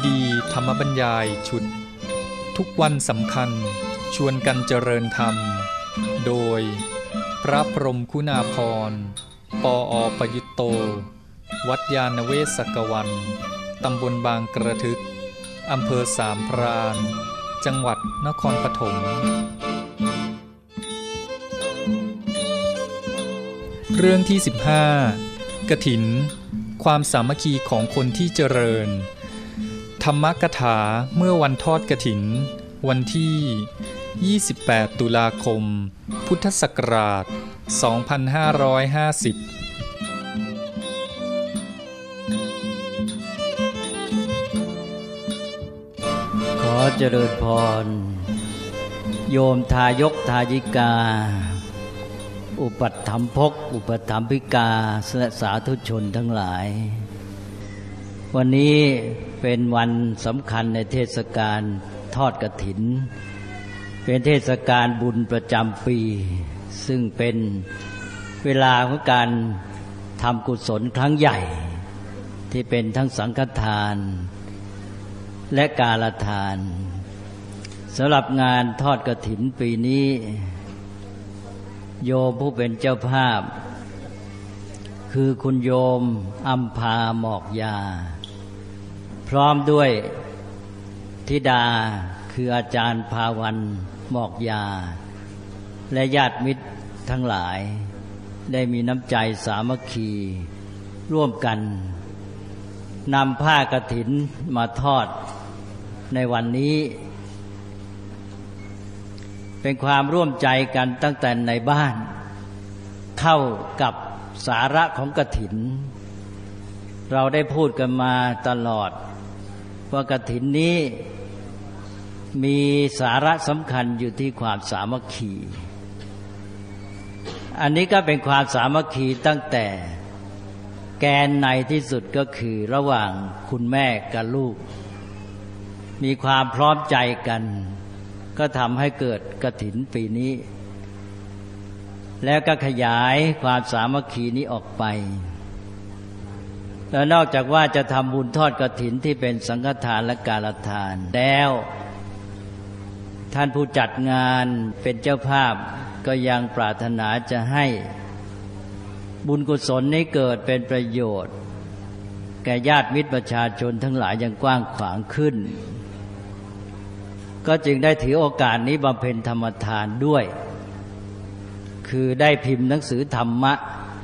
ซีดีธรรมบรรยายชุด ทุกวันสำคัญชวนกันเจริญธรรม โดย พระพรมคุณาพร ปออประยุตโต วัดยาณเวศกวัน ตำบลบางกระทึก อำเภอสามพราน จังหวัดนครปฐมเรื่องที่ 15กระถิน ความสามัคคีของคนที่เจริญ ธรรมกถาเมื่อวันทอดกระถิน วันที่ 28 ตุลาคม พุทธศักราช 2550ขอเจริญพร โยมทายกทายิกา อุปัตถมภกอุปถัมภิกาและสาธุชนทั้งหลาย วันนี้เป็นวันสำคัญในเทศกาลทอดกระถิน เป็นเทศกาลบุญประจำปี ซึ่งเป็นเวลาของการทำกุศลครั้งใหญ่ ที่เป็นทั้งสังฆทาน และกาลทานสำหรับงานทอดกระถินปีนี้ โยมผู้เป็นเจ้าภาพ คือคุณโยมอัมพาหมอกยา พร้อมด้วยธิดาคืออาจารย์ภาวันหมอกยา และญาติมิตรทั้งหลาย ได้มีน้ำใจสามัคคี ร่วมกันนำผ้ากระถินมาทอดในวันนี้ เป็นความร่วมใจกันตั้งแต่ในบ้าน เข้ากับสาระของกระถิน เราได้พูดกันมาตลอด ว่ากระถินนี้มีสาระสำคัญอยู่ที่ความสามัคคี อันนี้ก็เป็นความสามัคคีตั้งแต่แกนในที่สุดก็คือระหว่างคุณแม่กับลูก มีความพร้อมใจกัน ก็ทำให้เกิดกระถินปีนี้ แล้วก็ขยายความสามัคคีนี้ออกไป แล้วนอกจากว่าจะทำบุญทอดกระถินที่เป็นสังฆทานและการทาน แล้วท่านผู้จัดงานเป็นเจ้าภาพก็ยังปรารถนาจะให้บุญกุศลนี้เกิดเป็นประโยชน์ แก่ญาติมิตรประชาชนทั้งหลายอย่างกว้างขวางขึ้น ก็จึงได้ถือโอกาสนี้บำเพ็ญธรรมทานด้วย คือได้พิมพ์หนังสือธรรมะ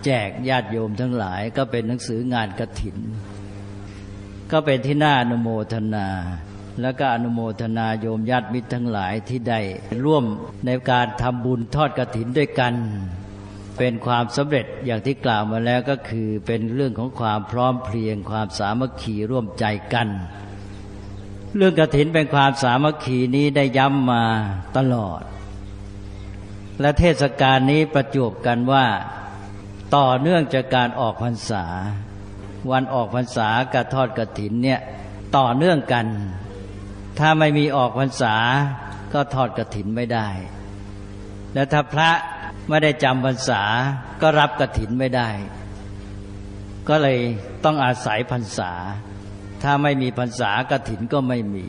แจกญาติโยมทั้งหลาย ก็เป็นหนังสืองานกระถิน ก็เป็นที่น่าอนุโมทนา แล้วก็อนุโมทนาโยมญาติมิตรทั้งหลายที่ได้ร่วมในการทำบุญทอดกระถินด้วยกัน เป็นความสำเร็จอย่างที่กล่าวมาแล้วก็คือเป็นเรื่องของความพร้อมเพรียง ความสามัคคีร่วมใจกัน เรื่องกระถินเป็นความสามัคคีนี้ได้ย้ำมาตลอดและเทศกาลนี้ประจวบกันว่า ต่อเนื่องจากการออกพรรษา วันออกพรรษากับทอดกระถินเนี่ยต่อเนื่องกัน ถ้าไม่มีออกพรรษาก็ทอดกระถินไม่ได้ และถ้าพระไม่ได้จำพรรษาก็รับกระถินไม่ได้ ก็เลยต้องอาศัยพรรษา ถ้าไม่มีพรรษากระถินก็ไม่มี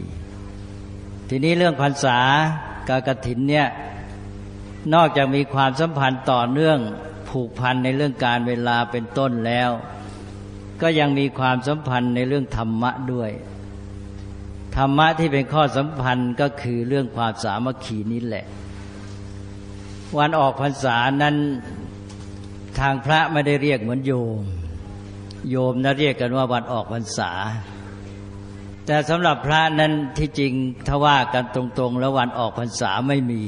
ทีนี้เรื่องพรรษากับกระถินเนี่ยนอกจากมีความสัมพันธ์ต่อเนื่อง ผูกพันในเรื่องการเวลาเป็นต้นแล้ว ก็ยังมีความสัมพันธ์ในเรื่องธรรมะด้วยธรรมะที่เป็นข้อสัมพันธ์ก็คือเรื่องความสามัคคีนี้แหละ วันออกพรรษานั้นทางพระไม่ได้เรียกเหมือนโยม โยมนะเรียกกันว่าวันออกพรรษา แต่สำหรับพระนั้นที่จริงถ้าว่ากันตรงๆ แล้ววันออกพรรษาไม่มี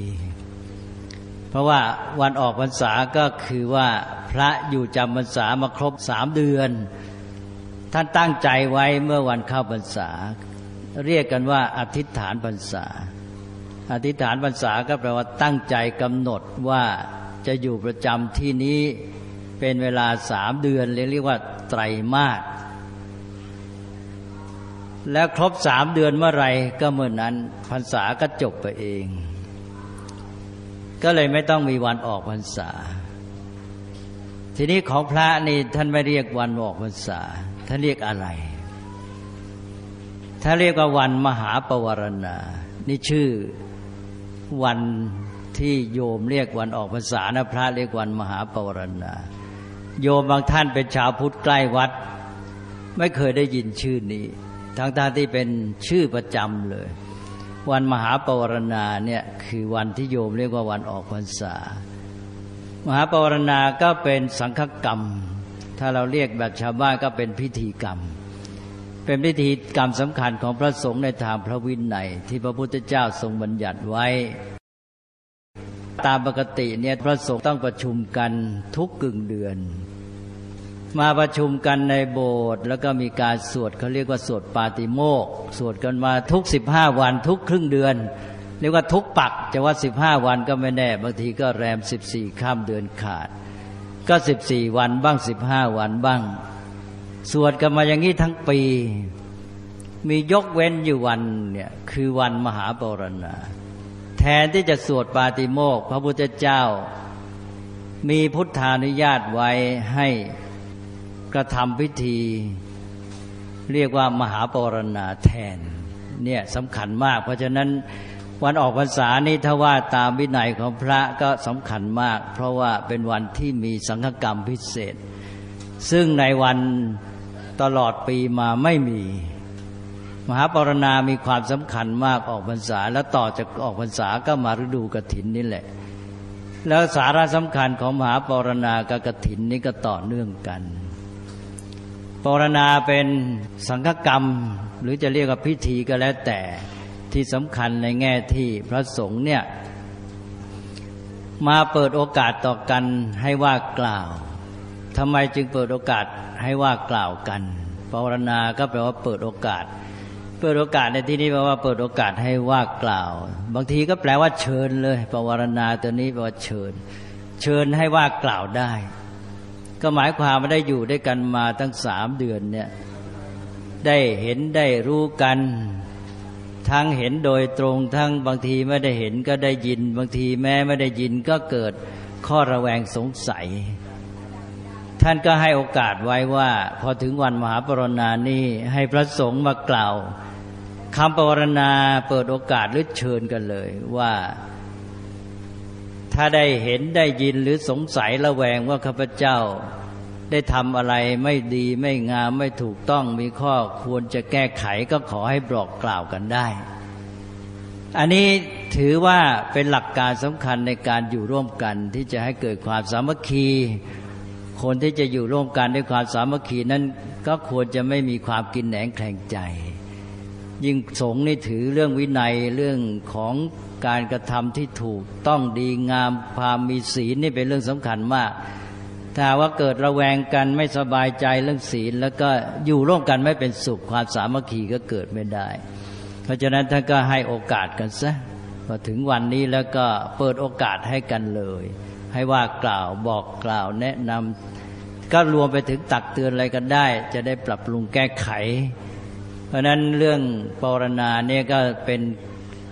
เพราะว่าวันออกพรรษาก็คือว่าพระอยู่จำพรรษามาครบสามเดือน ท่านตั้งใจไว้เมื่อวันเข้าพรรษา เรียกกันว่าอธิษฐานพรรษา อธิษฐานพรรษาก็แปลว่าตั้งใจกำหนดว่าจะอยู่ประจำที่นี้เป็นเวลาสามเดือนเรียกว่าไตรมาสแล้วครบสามเดือนเมื่อไรก็เมื่อนั้นพรรษาก็จบไปเอง ก็เลยไม่ต้องมีวันออกพรรษา ทีนี้ของพระนี่ท่านไม่เรียกวันออกพรรษา ท่านเรียกอะไร ถ้าเรียกว่าวันมหาปวารณา นี่ชื่อวันที่โยมเรียกวันออกพรรษานะพระเรียกวันมหาปวารณา โยมบางท่านเป็นชาวพุทธใกล้วัด ไม่เคยได้ยินชื่อนี้ ทั้งท่าที่เป็นชื่อประจำเลย วันมหาปวารณาเนี่ยคือวันที่โยมเรียกว่าวันออกพรรษา มหาปวารณาก็เป็นสังฆกรรม ถ้าเราเรียกแบบชาวบ้านก็เป็นพิธีกรรม เป็นพิธีกรรมสำคัญของพระสงฆ์ในทางพระวินัย ที่พระพุทธเจ้าทรงบัญญัติไว้ ตามปกติเนี่ยพระสงฆ์ต้องประชุมกันทุกกึ่งเดือน มาประชุมกันในโบสถ์แล้วก็มีการสวดเขาเรียกว่าสวดปาติโมกสวดกันมาทุกสิบห้าวันทุกครึ่งเดือน เรียกว่าทุกปักจะว่าสิบห้าวันก็ไม่แน่ บางทีก็แรมสิบสี่ข้ามเดือนขาด ก็สิบสี่วันบ้างสิบห้าวันบ้าง สวดกันมาอย่างนี้ทั้งปี มียกเว้นอยู่วันเนี่ยคือวันมหาปรณาแทนที่จะสวดปาติโมกพระพุทธเจ้า มีพุทธานุญาตไว้ให้ กระทำพิธี เรียกว่ามหาปรณาแทน เนี่ยสำคัญมาก เพราะฉะนั้นวันออกพรรษานี้ถ้าว่าตามวินัยของพระก็สำคัญมาก เพราะว่าเป็นวันที่มีสังฆกรรมพิเศษ ซึ่งในวันตลอดปีมาไม่มี มหาปรณามีความสำคัญมากออกพรรษา แล้วต่อจากออกพรรษาก็มาฤดูกถินนี่แหละ แล้วสาระสำคัญของมหาปรณากับกถินนี้ก็ต่อเนื่องกัน ปรณาเป็นสังฆกรรม หรือจะเรียกว่าพิธีก็แล้วแต่ที่สำคัญในแง่ที่พระสงฆ์เนี่ยมาเปิดโอกาสต่อกันให้ว่ากล่าวทำไมจึงเปิดโอกาสให้ว่ากล่าวกันปรณาก็แปลว่าเปิดโอกาส เปิดโอกาสในที่นี้แปลว่าเปิดโอกาสให้ว่ากล่าว บางทีก็แปลว่าเชิญเลยปวารณาตัวนี้แปลว่าเชิญ เชิญให้ว่ากล่าวได้ ก็หมายความว่าได้อยู่ด้วยกันมาตั้งสามเดือนเนี่ยได้เห็นได้รู้กัน ทั้งเห็นโดยตรงทั้งบางทีไม่ได้เห็นก็ได้ยิน บางทีแม้ไม่ได้ยินก็เกิดข้อระแวงสงสัย ท่านก็ให้โอกาสไว้ว่า พอถึงวันมหาปรณานี้ให้พระสงฆ์มากล่าวคำปรณนาเปิดโอกาสหรือเชิญกันเลยว่า ถ้าได้เห็นได้ยินหรือสงสัยระแวงว่าข้าพเจ้า ได้ทำอะไรไม่ดีไม่งามไม่ถูกต้องมีข้อควรจะแก้ไขก็ขอให้บอกกล่าวกันได้ อันนี้ถือว่าเป็นหลักการสำคัญในการอยู่ร่วมกัน ที่จะให้เกิดความสามัคคี คนที่จะอยู่ร่วมกันด้วยความสามัคคีนั้นก็ควรจะไม่มีความกินแหนงแข่งใจ ยิ่งสงฆ์นี่ถือเรื่องวินัยเรื่องของ การกระทำที่ถูกต้องดีงามความมีศีลนี่เป็นเรื่องสำคัญมาก ถ้าว่าเกิดระแวงกันไม่สบายใจเรื่องศีล แล้วก็อยู่ร่วมกันไม่เป็นสุขความสามัคคีก็เกิดไม่ได้ เพราะฉะนั้นท่านก็ให้โอกาสกันซะพอถึงวันนี้แล้วก็เปิดโอกาสให้กันเลย ให้ว่ากล่าวบอกกล่าวแนะนำก็รวมไปถึงตักเตือนอะไรกันได้ จะได้ปรับปรุงแก้ไข เพราะนั้นเรื่องปรณาเนี่ยก็เป็น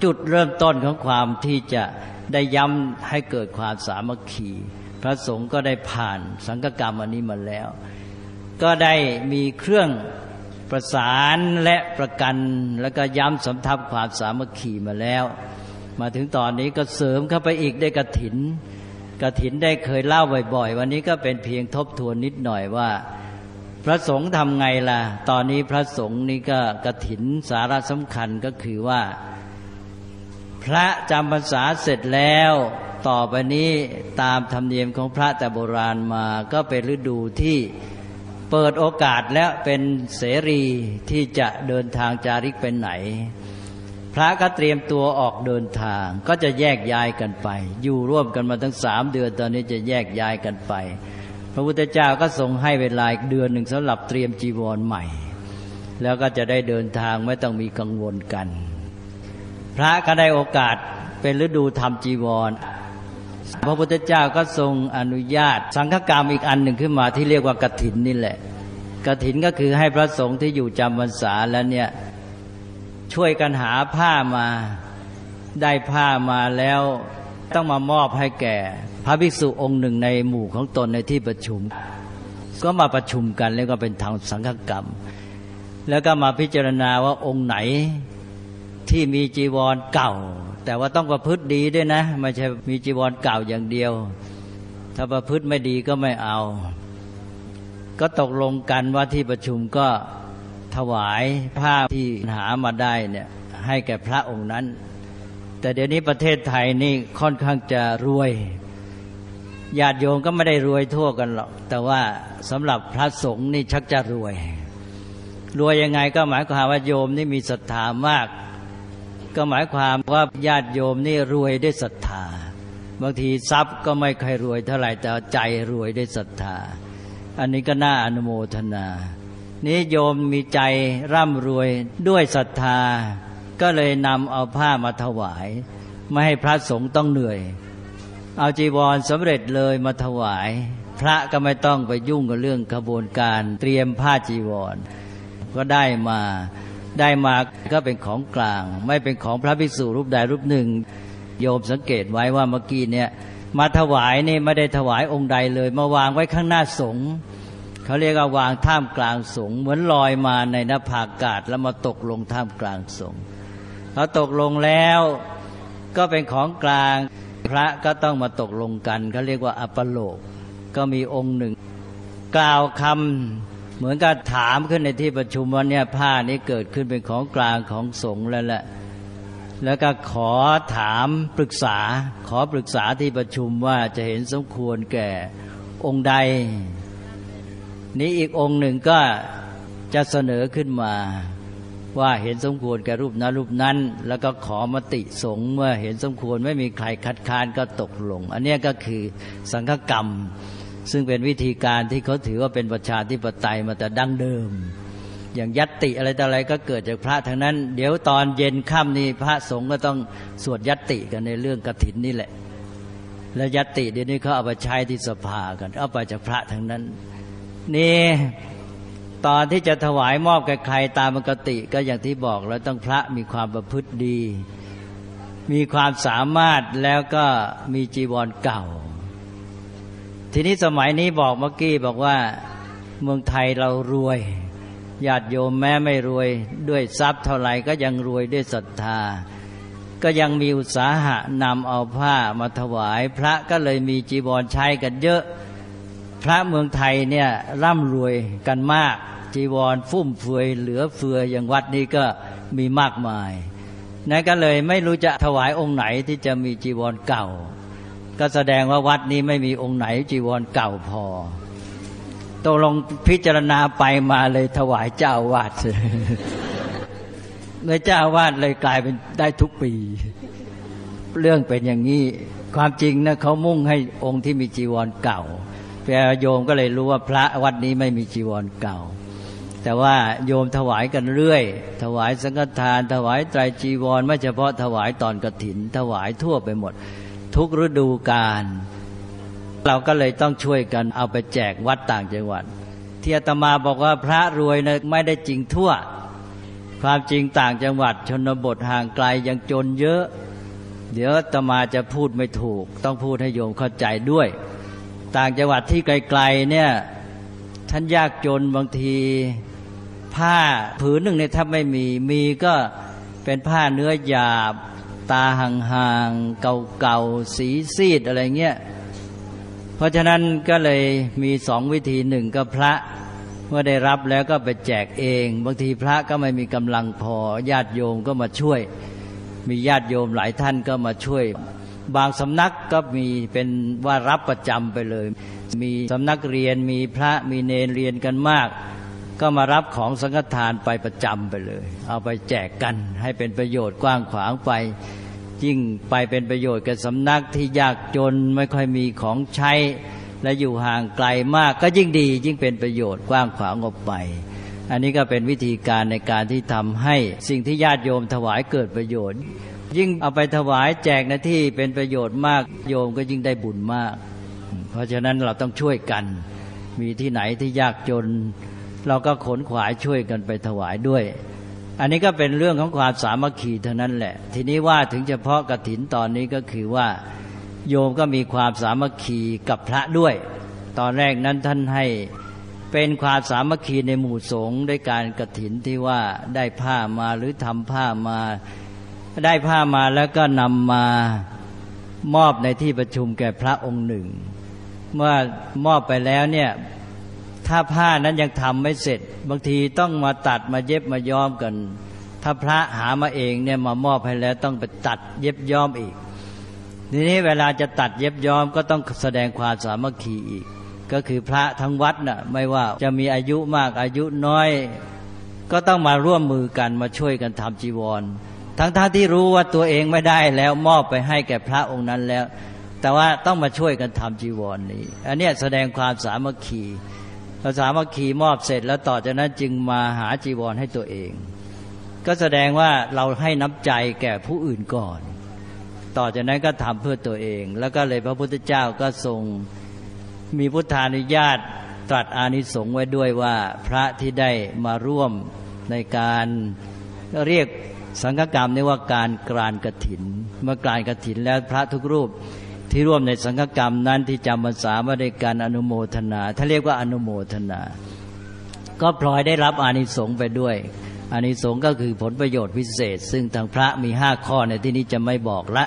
จุดเริ่มต้นของความที่จะได้ย้ำให้เกิดความสามัคคี พระสงฆ์ก็ได้ผ่านสังฆกรรมอันนี้มาแล้ว ก็ได้มีเครื่องประสานและประกันแล้วก็ย้ำสำทับความสามัคคีมาแล้ว มาถึงตอนนี้ก็เสริมเข้าไปอีกได้กระถินกระถินได้เคยเล่าบ่อย ๆ วันนี้ก็เป็นเพียงทบทวนนิดหน่อยว่า พระสงฆ์ทำไงล่ะ ตอนนี้พระสงฆ์นี่ก็กระถินสาระสำคัญก็คือว่า พระจำพรรษาเสร็จแล้ว ต่อไปนี้ตามธรรมเนียมของพระแต่โบราณมาก็เป็นฤดูที่เปิดโอกาสและเป็นเสรีที่จะเดินทางจาริกไปไหน พระก็เตรียมตัวออกเดินทาง ก็จะแยกย้ายกันไป อยู่ร่วมกันมาทั้งสามเดือนตอนนี้จะแยกย้ายกันไป พระพุทธเจ้าก็ทรงให้เวลาอีกเดือนหนึ่งสำหรับเตรียมจีวรใหม่ แล้วก็จะได้เดินทางไม่ต้องมีกังวลกัน พระก็ได้โอกาสเป็นฤดูทำจีวร พระพุทธเจ้าก็ทรงอนุญาต สังฆกรรมอีกอันหนึ่งขึ้นมาที่เรียกว่ากถินนี่แหละกถินก็คือให้พระสงฆ์ที่อยู่จำพรรษาแล้วเนี่ยช่วยกันหาผ้ามาได้ผ้ามาแล้วต้องมามอบให้แก่ พระภิกษุองค์หนึ่งในหมู่ของตนในที่ประชุม ก็มาประชุมกันแล้วก็เป็นทางสังฆกรรม แล้วก็มาพิจารณาว่าองค์ไหน ที่มีจีวรเก่า แต่ว่าต้องประพฤติดีด้วยนะไม่ใช่มีจีวรเก่าอย่างเดียว ถ้าประพฤติไม่ดีก็ไม่เอา ก็ตกลงกันว่าที่ประชุมก็ถวายผ้าที่หามาได้เนี่ยให้แก่พระองค์นั้น แต่เดี๋ยวนี้ประเทศไทยนี่ค่อนข้างจะรวยญาติโยมก็ไม่ได้รวยทั่วกันหรอก แต่ว่าสำหรับพระสงฆ์นี่ชักจะรวย รวยยังไงก็หมายความว่าโยมนี่มีศรัทธามาก ก็หมายความว่าญาติโยมนี่รวยด้วยศรัทธา บางทีทรัพย์ก็ไม่ค่อยรวยเท่าไหร่แต่ใจรวยด้วยศรัทธา อันนี้ก็น่าอนุโมทนา นี้โยมมีใจร่ำรวยด้วยศรัทธา ก็เลยนำเอาผ้ามาถวาย ไม่ให้พระสงฆ์ต้องเหนื่อย เอาจีวรสำเร็จเลยมาถวาย พระก็ไม่ต้องไปยุ่งกับเรื่องกระบวนการเตรียมผ้าจีวร ก็ได้มา ได้มาก็เป็นของกลาง ไม่เป็นของพระภิกษุรูปใดรูปหนึ่ง โยมสังเกตไว้ว่าเมื่อกี้เนี่ยมาถวายนี่ไม่ได้ถวายองค์ใดเลย มาวางไว้ข้างหน้าสงฆ์เขาเรียกว่าวางท่ามกลางสงฆ์เหมือนลอยมาในนภาอากาศแล้วมาตกลงท่ามกลางสงฆ์พอตกลงแล้วก็เป็นของกลางพระก็ต้องมาตกลงกันเขาเรียกว่าอัปโลกก็มีองค์หนึ่ง กล่าวคำ เหมือนกับถามขึ้นในที่ประชุมว่าเนี่ยผ้านี้เกิดขึ้นเป็นของกลางของสงฆ์แล้วแหละ แล้วก็ขอถามปรึกษา ขอปรึกษาที่ประชุมว่าจะเห็นสมควรแก่องค์ใด นี้อีกองค์หนึ่งก็จะเสนอขึ้นมาว่าเห็นสมควรแก่รูปนั้นรูปนั้น แล้วก็ขอมติสงฆ์เมื่อเห็นสมควรไม่มีใครคัดค้านก็ตกลง อันนี้ก็คือสังฆกรรม ซึ่งเป็นวิธีการที่เขาถือว่าเป็นประชาธิปไตยมาแต่ดั้งเดิม อย่างยัตติอะไรต่ออะไรก็เกิดจากพระทั้งนั้น เดี๋ยวตอนเย็นค่ำนี่พระสงฆ์ก็ต้องสวดยัตติกันในเรื่องกถินนี่แหละ และยัตติเดี๋ยวนี้เขาเอาไปใช้ที่สภากันเอาไปจากพระทั้งนั้น นี่ตอนที่จะถวายมอบแก่ใครตามปกติก็อย่างที่บอกแล้วต้องพระมีความประพฤติดี มีความสามารถแล้วก็มีจีวรเก่า ทีนี้สมัยนี้บอกเมื่อกี้บอกว่าเมืองไทยเรารวยญาติโยมแม้ไม่รวยด้วยทรัพย์เท่าไหร่ก็ยังรวยด้วยศรัทธา ก็ยังมีอุตสาหะนำเอาผ้ามาถวาย พระก็เลยมีจีวรใช้กันเยอะ พระเมืองไทยเนี่ยร่ำรวยกันมาก จีวรฟุ่มเฟือยเหลือเฟืออย่างวัดนี้ก็มีมากมายนั่นก็เลยไม่รู้จะถวายองค์ไหนที่จะมีจีวรเก่า ก็แสดงว่าวัดนี้ไม่มีองค์ไหนจีวรเก่าพอตกลงพิจารณาไปมาเลยถวายเจ้าวาดเลยเจ้าวาดเลยกลายเป็นได้ทุกปี เรื่องเป็นอย่างนี้ ความจริงนะเขามุ่งให้องค์ที่มีจีวรเก่าแพรโยมก็เลยรู้ว่าพระวัดนี้ไม่มีจีวรเก่า แต่ว่าโยมถวายกันเรื่อย ถวายสังฆทาน ถวายไตรจีวร ไม่เฉพาะถวายตอนกระถิน ถวายทั่วไปหมด ทุกฤดูกาลเราก็เลยต้องช่วยกันเอาไปแจกวัดต่างจังหวัด ที่อาตมาบอกว่าพระรวยนะไม่ได้จริงทั่ว ความจริงต่างจังหวัด ชนบทห่างไกลยังจนเยอะ เดี๋ยวอาตมาจะพูดไม่ถูก ต้องพูดให้โยมเข้าใจด้วย ต่างจังหวัดที่ไกลๆเนี่ยท่านยากจนบางทีผ้าผืนหนึ่งเนี่ยถ้าไม่มีมีก็เป็นผ้าเนื้อหยาบ ตาห่างๆเก่าๆสีซีดอะไรเงี้ยเพราะฉะนั้นก็เลยมีสองวิธีหนึ่งก็พระเมื่อได้รับแล้วก็ไปแจกเอง บางทีพระก็ไม่มีกำลังพอญาติโยมก็มาช่วย มีญาติโยมหลายท่านก็มาช่วย บางสำนักก็มีเป็นว่ารับประจำไปเลย มีสำนักเรียนมีพระมีเนรเรียนกันมาก ก็มารับของสังฆทานไปประจำไปเลย เอาไปแจกกันให้เป็นประโยชน์กว้างขวางไป ยิ่งไปเป็นประโยชน์กับสำนักที่ยากจนไม่ค่อยมีของใช้ และอยู่ห่างไกลมากก็ยิ่งดียิ่งเป็นประโยชน์กว้างขวางออกไป อันนี้ก็เป็นวิธีการในการที่ทำให้สิ่งที่ญาติโยมถวายเกิดประโยชน์ ยิ่งเอาไปถวายแจกในที่เป็นประโยชน์มากโยมก็ยิ่งได้บุญมาก เพราะฉะนั้นเราต้องช่วยกัน มีที่ไหนที่ยากจน เราก็ขนขวายช่วยกันไปถวายด้วย อันนี้ก็เป็นเรื่องของความสามัคคีเท่านั้นแหละ ทีนี้ว่าถึงเฉพาะกระถินตอนนี้ก็คือว่า โยมก็มีความสามัคคีกับพระด้วย ตอนแรกนั้นท่านให้เป็นความสามัคคีในหมู่สงฆ์ด้วยการกระถินที่ว่าได้ผ้ามาหรือทำผ้ามา ได้ผ้ามาแล้วก็นำมามอบในที่ประชุมแก่พระองค์หนึ่ง เมื่อมอบไปแล้วเนี่ย ถ้าผ้านั้นยังทำไม่เสร็จ บางทีต้องมาตัดมาเย็บมาย้อมกัน ถ้าพระหามาเองเนี่ยมามอบให้แล้วต้องไปตัดเย็บย้อมอีกทีนี้เวลาจะตัดเย็บย้อมก็ต้องแสดงความสามัคคีอีก ก็คือพระทั้งวัดน่ะไม่ว่าจะมีอายุมากอายุน้อย ก็ต้องมาร่วมมือกันมาช่วยกันทำจีวร ทั้งๆทที่รู้ว่าตัวเองไม่ได้แล้วมอบไปให้แก่พระองค์นั้นแล้ว แต่ว่าต้องมาช่วยกันทำจีวรนนี้ อันนี้แสดงความสามัคคี พอสามัคคีมอบเสร็จแล้วต่อจากนั้นจึงมาหาจีวรให้ตัวเอง ก็แสดงว่าเราให้น้ำใจแก่ผู้อื่นก่อน ต่อจากนั้นก็ทำเพื่อตัวเอง แล้วก็เลยพระพุทธเจ้าก็ทรงมีพุทธานุญาตตรัสอานิสงส์ไว้ด้วยว่าพระที่ได้มาร่วมในการเรียกสังฆกรรมนี่ว่าการกรานกระถิน เมื่อกรานกระถินแล้วพระทุกรูป ที่ร่วมในสังฆกรรมนั้นที่จำพรรษามาได้การอนุโมทนา ถ้าเรียกว่าอนุโมทนา ก็พลอยได้รับอานิสงส์ไปด้วยอานิสงส์ก็คือผลประโยชน์พิเศษ ซึ่งทางพระมีห้าข้อในที่นี้จะไม่บอกละ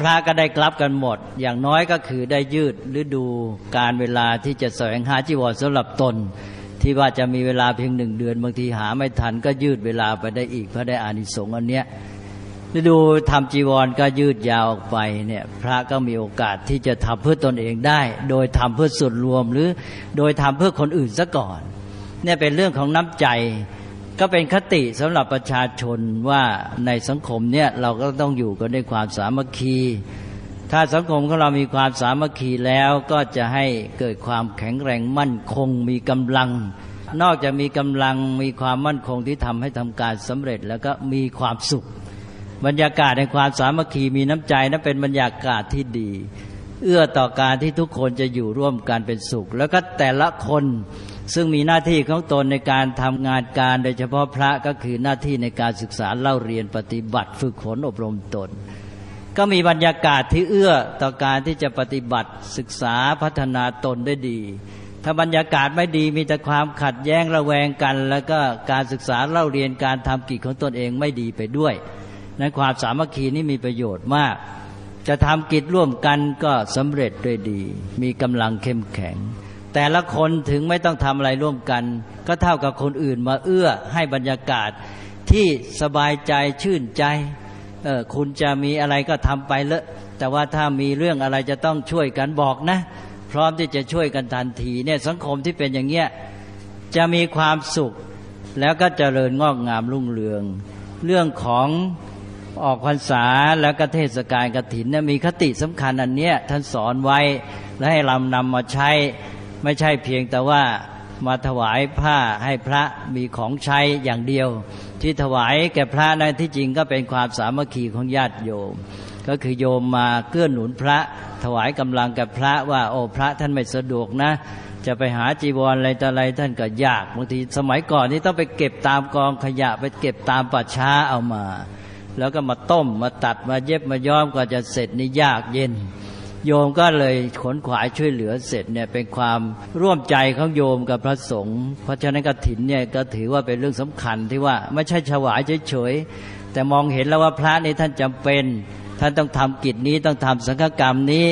พระก็ได้กลับกันหมด อย่างน้อยก็คือได้ยืดฤดูการเวลาที่จะแสวงหาจีวรสำหรับตน ที่ว่าจะมีเวลาเพียงหนึ่งเดือน บางทีหาไม่ทันก็ยืดเวลาไปได้อีกเพราะได้อานิสงส์อันเนี้ย ฤดูทำจีวรก็ยืดยาวออกไปเนี่ยพระก็มีโอกาสที่จะทำเพื่อตนเองได้ โดยทำเพื่อส่วนรวมหรือโดยทำเพื่อคนอื่นซะก่อนเนี่ยเป็นเรื่องของน้ำใจ ก็เป็นคติสำหรับประชาชนว่าในสังคมเนี่ยเราก็ต้องอยู่กันด้วยความสามัคคี ถ้าสังคมของเรามีความสามัคคีแล้วก็จะให้เกิดความแข็งแรงมั่นคงมีกำลังนอกจากมีกำลังมีความมั่นคงที่ทำให้ทำการสำเร็จแล้วก็มีความสุข บรรยากาศในความสามัคคีมีน้ำใจนั้นเป็นบรรยากาศที่ดี เอื้อต่อการที่ทุกคนจะอยู่ร่วมกันเป็นสุข แล้วก็แต่ละคนซึ่งมีหน้าที่ของตนในการทำงานการโดยเฉพาะพระก็คือหน้าที่ในการศึกษาเล่าเรียนปฏิบัติฝึกฝนอบรมตน ก็มีบรรยากาศที่เอื้อต่อการที่จะปฏิบัติศึกษาพัฒนาตนได้ดี ถ้าบรรยากาศไม่ดีมีแต่ความขัดแย้งระแวงกัน แล้วก็การศึกษาเล่าเรียนการทำกิจของตนเองไม่ดีไปด้วย นั้นความสามัคคีนี้มีประโยชน์มาก จะทำกิจร่วมกันก็สำเร็จด้วยดี มีกำลังเข้มแข็ง แต่ละคนถึงไม่ต้องทำอะไรร่วมกัน ก็เท่ากับคนอื่นมาเอื้อให้บรรยากาศที่สบายใจชื่นใจเออคุณจะมีอะไรก็ทำไปเลอะแต่ว่าถ้ามีเรื่องอะไรจะต้องช่วยกันบอกนะ พร้อมที่จะช่วยกันทันทีเนี่ยสังคมที่เป็นอย่างเงี้ยจะมีความสุขแล้วก็เจริญงอกงามรุ่งเรือง เรื่องของ ออกพรรษาแล้วก็เทศกาลกฐินเนี่ยมีคติสำคัญอันเนี้ยท่านสอนไว้และให้เรานำมาใช้ไม่ใช่เพียงแต่ว่ามาถวายผ้าให้พระมีของใช้อย่างเดียว ที่ถวายแก่พระนั้นที่จริงก็เป็นความสามัคคีของญาติโยม ก็คือโยมมาเกื้อหนุนพระ ถวายกำลังกับพระว่าโอ้พระท่านไม่สะดวกนะ จะไปหาจีวรอะไรต่ออะไรท่านก็ยากบางทีสมัยก่อนนี่ต้องไปเก็บตามกองขยะไปเก็บตามป่าช้าเอามา แล้วก็มาต้มมาตัดมาเย็บมาย้อมกว่าจะเสร็จนี่ยากเย็น โยมก็เลยขนขวายช่วยเหลือเสร็จเนี่ยเป็นความร่วมใจของโยมกับพระสงฆ์เพราะฉะนั้นกฐินเนี่ยก็ถือว่าเป็นเรื่องสำคัญที่ว่าไม่ใช่ถวายเฉยๆแต่มองเห็นแล้วว่าพระนี่ท่านจำเป็นท่านต้องทำกิจนี้ต้องทำสังฆกรรมนี้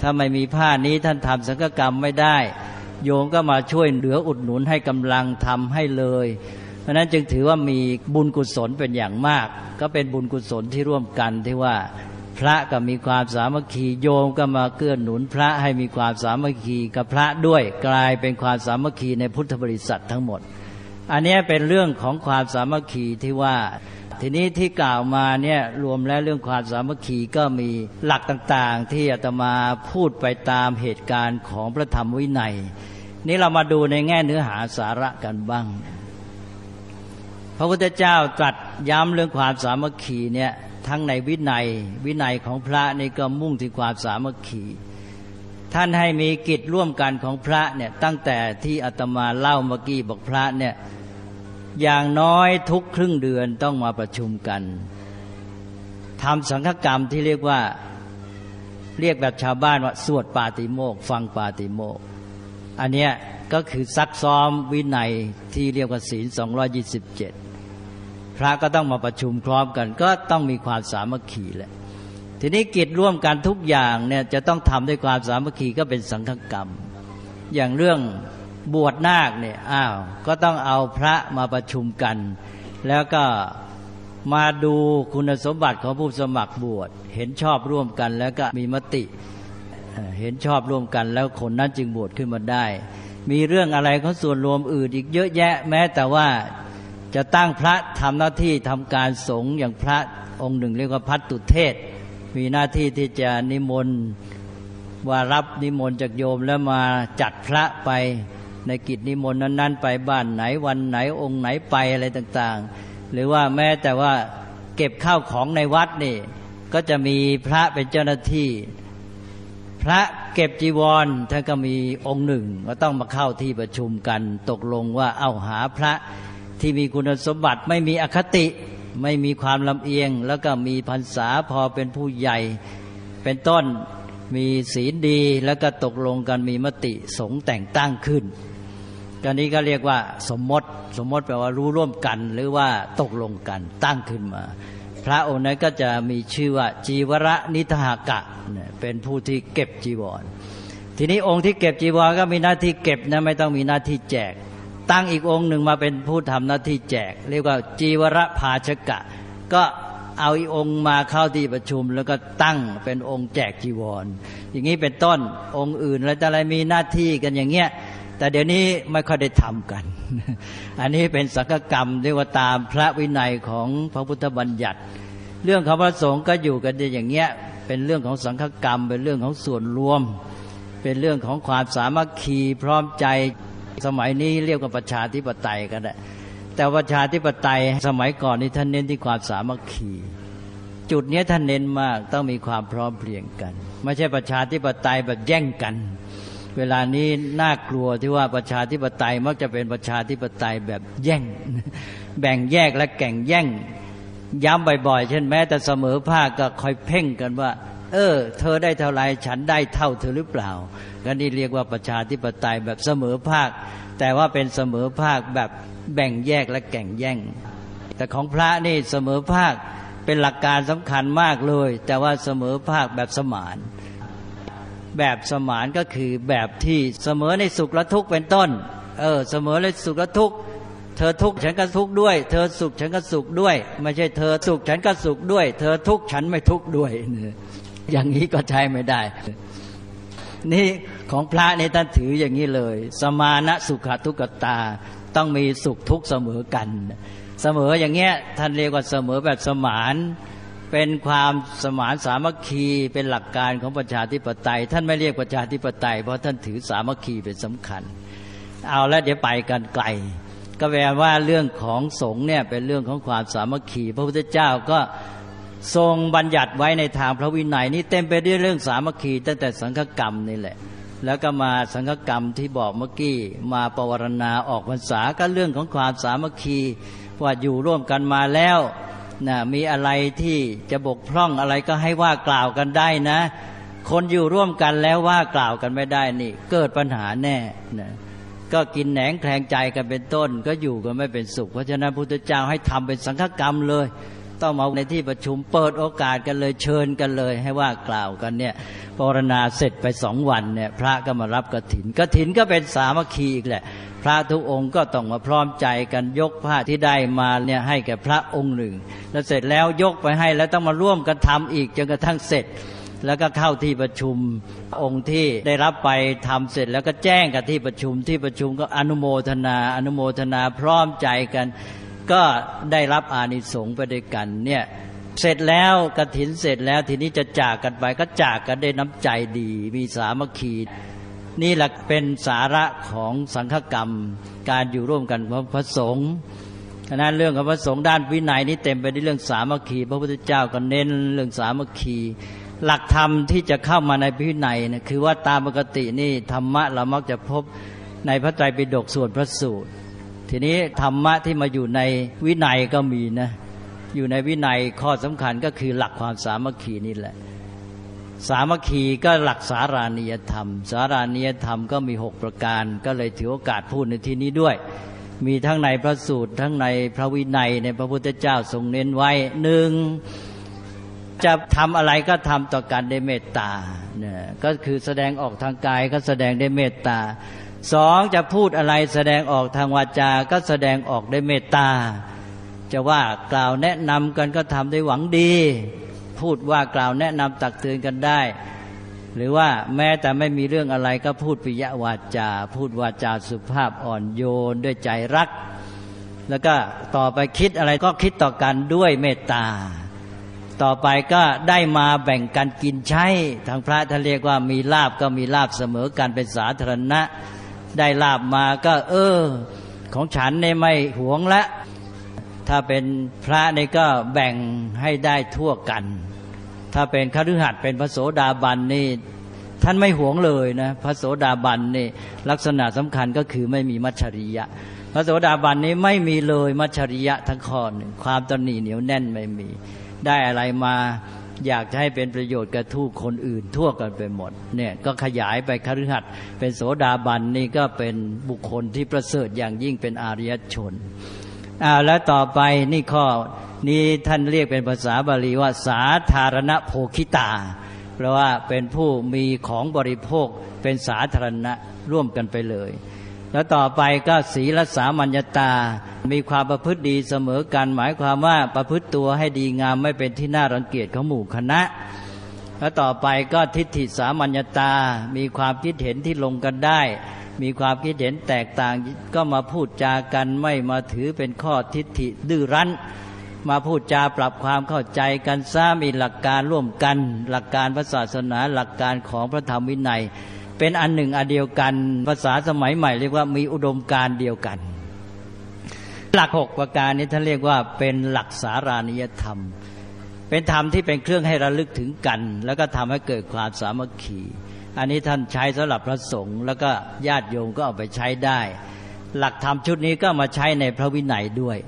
ถ้าไม่มีผ้านี้ท่านทำสังฆกรรมไม่ได้ โยมก็มาช่วยเหลืออุดหนุนให้กำลังทำให้เลย เพราะนั้นจึงถือว่ามีบุญกุศลเป็นอย่างมาก ก็เป็นบุญกุศลที่ร่วมกันที่ว่าพระก็มีความสามัคคีโยมก็มาเกื้อหนุนพระให้มีความสามัคคีกับพระด้วยกลายเป็นความสามัคคีในพุทธบริษัททั้งหมด อันนี้เป็นเรื่องของความสามัคคีที่ว่า ทีนี้ที่กล่าวมาเนี่ยรวมแล้วเรื่องความสามัคคีก็มีหลักต่างๆ ที่อาตมาพูดไปตามเหตุการณ์ของพระธรรมวินัย นี่เรามาดูในแง่เนื้อหาสาระกันบ้าง พระพุทธเจ้าตรัสย้ำเรื่องความสามัคคีเนี่ยทั้งในวินัยวินัยของพระนี่ก็มุ่งที่ความสามัคคี ท่านให้มีกิจร่วมกันของพระเนี่ยตั้งแต่ที่อาตมาเล่าเมื่อกี้บอกพระเนี่ยอย่างน้อยทุกครึ่งเดือนต้องมาประชุมกันทำสังฆกรรมที่เรียกว่าเรียกแบบชาวบ้านว่าสวดปาติโมกฟังปาติโมกอันเนี้ยก็คือซักซ้อมวินัยที่เรียกว่าศีล227 พระก็ต้องมาประชุมพร้อมกัน ก็ต้องมีความสามัคคีแหละทีนี้กิจร่วมกันทุกอย่างเนี่ยจะต้องทำด้วยความสามัคคีก็เป็นสังฆกรรม อย่างเรื่องบวชนาคเนี่ยอ้าวก็ต้องเอาพระมาประชุมกัน แล้วก็มาดูคุณสมบัติของผู้สมัครบวชเห็นชอบร่วมกัน แล้วก็มีมติเห็นชอบร่วมกันแล้วคนนั้นจึงบวชขึ้นมาได้ มีเรื่องอะไรของส่วนรวมอื่นอีกเยอะแยะแม้แต่ว่า จะตั้งพระทำหน้าที่ทำการสงฆ์อย่างพระองค์หนึ่ง เรียกว่าพัตตุเทศ มีหน้าที่ที่จะนิมนต์ว่ารับนิมนต์จากโยมแล้วมาจัดพระไปในกิจนิมนต์นั้น ๆ ไปบ้านไหนวันไหนองค์ไหนไปอะไรต่างๆ หรือว่าแม้แต่ว่าเก็บข้าวของในวัดนี่ก็จะมีพระเป็นเจ้าหน้าที่ พระเก็บจีวรท่านก็มีองค์หนึ่ง ก็ต้องมาเข้าที่ประชุมกัน ตกลงว่าเอาหาพระ ที่มีคุณสมบัติไม่มีอคติ ไม่มีความลำเอียง แล้วก็มีพรรษาพอเป็นผู้ใหญ่เป็นต้นมีศีลดีแล้วก็ตกลงกันมีมติสงแต่งตั้งขึ้นกันนี้ก็เรียกว่าสมมติสมมติแปลว่ารู้ร่วมกัน หรือว่าตกลงกันตั้งขึ้นมา พระองค์นั้นก็จะมีชื่อว่าจีวรนิทหกะเป็นผู้ที่เก็บจีวร ทีนี้องค์ที่เก็บจีวรก็มีหน้าที่เก็บนะไม่ต้องมีหน้าที่แจก ตั้งอีกองค์หนึ่งมาเป็นผู้ทำหน้าที่แจก เรียกว่าจีวรภาชกะ ก็เอาอีกองค์มาเข้าที่ประชุม แล้วก็ตั้งเป็นองค์แจกจีวรอย่างนี้เป็นต้นองค์อื่นแล้วแต่อะไรมีหน้าที่กันอย่างเงี้ยแต่เดี๋ยวนี้ไม่ค่อยได้ทำกัน อันนี้เป็นสังฆกรรมเรียกว่าตามพระวินัยของพระพุทธบัญญัติ เรื่องของพระสงฆ์ก็อยู่กันอย่างเงี้ยเป็นเรื่องของสังฆกรรม เป็นเรื่องของส่วนรวม เป็นเรื่องของความสามัคคีพร้อมใจ สมัยนี้เรียกว่าประชาธิปไตยกันแหละแต่ประชาธิปไตยสมัยก่อนนี่ท่านเน้นที่ความสามัคคีจุดนี้ท่านเน้นมากต้องมีความพร้อมเพรียงกัน ไม่ใช่ประชาธิปไตยแบบแย่งกัน เวลานี้น่ากลัวที่ว่าประชาธิปไตยมักจะเป็นประชาธิปไตยแบบแย่ง แบ่งแยกและแข่งแย่ง ย้ำบ่อยๆ เช่นแม้แต่เสมอภาคก็คอยเพ่งกันว่า เออ เธอได้เท่าไรฉันได้เท่าเธอหรือเปล่าก็นี่เรียกว่าประชาธิปไตยแบบเสมอภาค แต่ว่าเป็นเสมอภาคแบบแบ่งแยกและแข่งแย่ง แต่ของพระนี่เสมอภาคเป็นหลักการสำคัญมากเลย แต่ว่าเสมอภาคแบบสมาน แบบสมานก็คือแบบที่เสมอในสุขและทุกข์เป็นต้น เออ เสมอในสุขและทุกข์เธอทุกข์ฉันก็ทุกข์ด้วย เธอสุขฉันก็สุขด้วย ไม่ใช่เธอสุขฉันก็สุขด้วย เธอทุกข์ฉันไม่ทุกข์ด้วย อย่างนี้ก็ใช้ไม่ได้ นี่ของพระในท่านถืออย่างนี้เลย สมานะสุขทุกตาต้องมีสุขทุกเสมอกัน เสมออย่างเงี้ยท่านเรียกว่าเสมอแบบสมานเป็นความสมานสามัคคีเป็นหลักการของประชาธิปไตย ท่านไม่เรียกประชาธิปไตย เพราะท่านถือสามัคคีเป็นสำคัญ เอาแล้วเดี๋ยวไปกันไกล ก็แปลว่าเรื่องของสงฆ์เนี่ยเป็นเรื่องของความสามัคคี พระพุทธเจ้าก็ ทรงบัญญัติไว้ในทางพระวินัยนี่เต็มไปด้วยเรื่องสามัคคีตั้งแต่สังฆกรรมนี่แหละ แล้วก็มาสังฆกรรมที่บอกเมื่อกี้มาปวารณาออกพรรษาก็เรื่องของความสามัคคีว่าอยู่ร่วมกันมาแล้วนะมีอะไรที่จะบกพร่องอะไรก็ให้ว่ากล่าวกันได้นะ คนอยู่ร่วมกันแล้วว่ากล่าวกันไม่ได้นี่ เกิดปัญหาแน่นะก็กินแหนงแคลงใจกันเป็นต้น ก็อยู่กันไม่เป็นสุข เพราะฉะนั้นพุทธเจ้าให้ทำเป็นสังฆกรรมเลย ต้องมาในที่ประชุมเปิดโอกาสกันเลยเชิญกันเลย ให้ว่ากล่าวกันเนี่ยปรณาเสร็จไปสองวันเนี่ยพระก็มารับกระถินกระถินก็เป็นสามัคคีอีกแหละ พระทุกองค์ก็ต้องมาพร้อมใจกันยกผ้าที่ได้มาเนี่ยให้แก่พระองค์หนึ่ง แล้วเสร็จแล้วยกไปให้แล้วต้องมาร่วมกันทำอีกจนกระทั่งเสร็จแล้วก็เข้าที่ประชุมองค์ที่ได้รับไปทำเสร็จแล้วก็แจ้งกับที่ประชุมที่ประชุมก็อนุโมทนา อนุโมทนาพร้อมใจกัน ก็ได้รับอานิสงส์ไปด้วยกันเนี่ยเสร็จแล้วกระถินเสร็จแล้วทีนี้จะจากกันไปก็จากกันได้น้ำใจดี มีสามัคคีนี่แหละเป็นสาระของสังฆกรรม การอยู่ร่วมกันของพระสงฆ์ฉะนั้นเรื่องของพระสงฆ์ด้านวินัยนี้เต็มไปด้วยเรื่องสามัคคี พระพุทธเจ้าก็เน้นเรื่องสามัคคี หลักธรรมที่จะเข้ามาในวินัยนะคือว่าตามปกตินี่ธรรมะเรามักจะพบในพระไตรปิฎกส่วนพระสูตร ทีนี้ธรรมะที่มาอยู่ในวินัยก็มีนะ อยู่ในวินัยข้อสำคัญก็คือหลักความสามัคคีนี่แหละ สามัคคีก็หลักสารานิยธรรม สารานิยธรรมก็มีหกประการ ก็เลยถือโอกาสพูดในที่นี้ด้วย มีทั้งในพระสูตร ทั้งในพระวินัยในพระพุทธเจ้าทรงเน้นไว้หนึ่งจะทำอะไรก็ทำต่อกันด้เมตตาเนี่ยก็คือแสดงออกทางกายก็แสดงได้เมตตา สองจะพูดอะไรแสดงออกทางวาจาก็แสดงออกด้วยเมตตา จะว่ากล่าวแนะนำกันก็ทำด้วยหวังดี พูดว่ากล่าวแนะนำตักเตือนกันได้ หรือว่าแม้แต่ไม่มีเรื่องอะไรก็พูดปิยวาจา พูดวาจาสุภาพอ่อนโยนด้วยใจรัก แล้วก็ต่อไปคิดอะไรก็คิดต่อกันด้วยเมตตาต่อไปก็ได้มาแบ่งกันกินใช้ทางพระท่านเรียกว่ามีลาบก็มีลาบเสมอกันเป็นสาธารณะ ได้ลาบมาก็ เออ ของฉันเนี่ยไม่หวงละ ถ้าเป็นพระนี่ก็แบ่งให้ได้ทั่วกัน ถ้าเป็นคฤหัสถ์เป็นพระโสดาบันนี่ท่านไม่หวงเลยนะพระโสดาบันนี่ลักษณะสำคัญก็คือไม่มีมัจฉริยะ พระโสดาบันนี้ไม่มีเลยมัจฉริยะทั้งข้อหนึ่งความตนหนีเหนียวแน่นไม่มี ได้อะไรมา อยากจะให้เป็นประโยชน์กับทุกคนอื่นทั่วกันไปหมดเนี่ยก็ขยายไปคฤหัสถ์เป็นโสดาบันนี่ก็เป็นบุคคลที่ประเสริฐอย่างยิ่งเป็นอาริยชนอ่าแล้วต่อไปนี่ข้อนี้ท่านเรียกเป็นภาษาบาลีว่าสาธารณโภคิตาเพราะว่าเป็นผู้มีของบริโภคเป็นสาธารณะร่วมกันไปเลย แล้วต่อไปก็ศีลสามัญญตา มีความประพฤติดีเสมอกัน หมายความว่าประพฤติตัวให้ดีงามไม่เป็นที่น่ารังเกียจของหมู่คณะ แล้วต่อไปก็ทิฏฐิสามัญญตา มีความคิดเห็นที่ลงกันได้ มีความคิดเห็นแตกต่างก็มาพูดจากันไม่มาถือเป็นข้อทิฏฐิดื้อรั้น มาพูดจาปรับความเข้าใจกันซะมีหลักการร่วมกัน หลักการพระศาสนาหลักการของพระธรรมวินัย เป็นอันหนึ่งอันเดียวกัน ภาษาสมัยใหม่เรียกว่ามีอุดมการเดียวกัน หลักหกประการนี้ท่านเรียกว่าเป็นหลักสารานิยธรรม เป็นธรรมที่เป็นเครื่องให้ระลึกถึงกัน แล้วก็ทำให้เกิดความสามัคคีอันนี้ท่านใช้สำหรับพระสงฆ์แล้วก็ญาติโยมก็เอาไปใช้ได้ หลักธรรมชุดนี้ก็มาใช้ในพระวินัยด้วย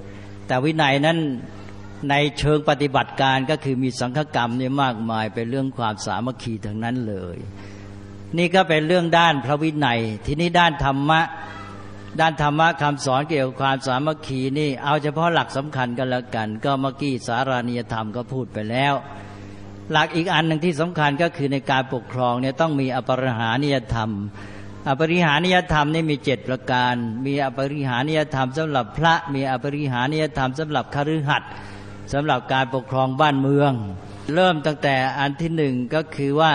แต่วินัยนั้นในเชิงปฏิบัติการก็คือมีสังฆกรรมเนี่ยมากมายเป็นเรื่องความสามัคคีทั้งนั้นเลย นี่ก็เป็นเรื่องด้านพระวินัย ทีนี้ด้านธรรมะ ด้านธรรมะคำสอนเกี่ยวกับความสามัคคีนี่เอาเฉพาะหลักสำคัญกันแล้วกัน ก็เมื่อกี้สารานิยธรรมก็พูดไปแล้ว หลักอีกอันหนึ่งที่สำคัญก็คือในการปกครองเนี่ยต้องมีอปรหานิยธรรม อปริหานิยธรรมนี่มีเจ็ดประการ มีอปริหานิยธรรมสำหรับพระ มีอปริหานิยธรรมสำหรับคฤหัสถ์สำหรับการปกครองบ้านเมือง เริ่มตั้งแต่อันที่หนึ่งก็คือว่า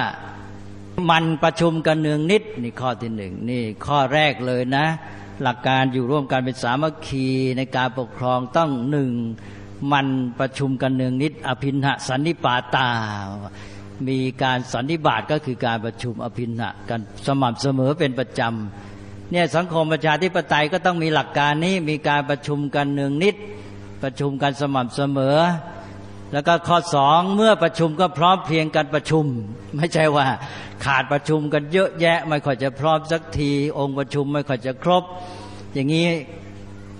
มันประชุมกันเนืองนิดนี่ข้อที่หนึ่งนี่ข้อแรกเลยนะ หลักการอยู่ร่วมกันเป็นสามัคคีในการปกครองต้องหนึ่งมันประชุมกันเนืองนิด อภินหสันนิปาตา มีการสันนิบาตก็คือการประชุมอภินหะกันสม่ำเสมอเป็นประจำเนี่ยสังคมประชาธิปไตยก็ต้องมีหลักการนี้มีการประชุมกันเนืองนิด ประชุมกันสม่ำเสมอ แล้วก็ข้อสองเมื่อประชุมก็พร้อมเพียงกันประชุม ไม่ใช่ว่า ขาดประชุมกันเยอะแยะ ไม่ค่อยจะพร้อมสักที องค์ประชุมไม่ค่อยจะครบ อย่างนี้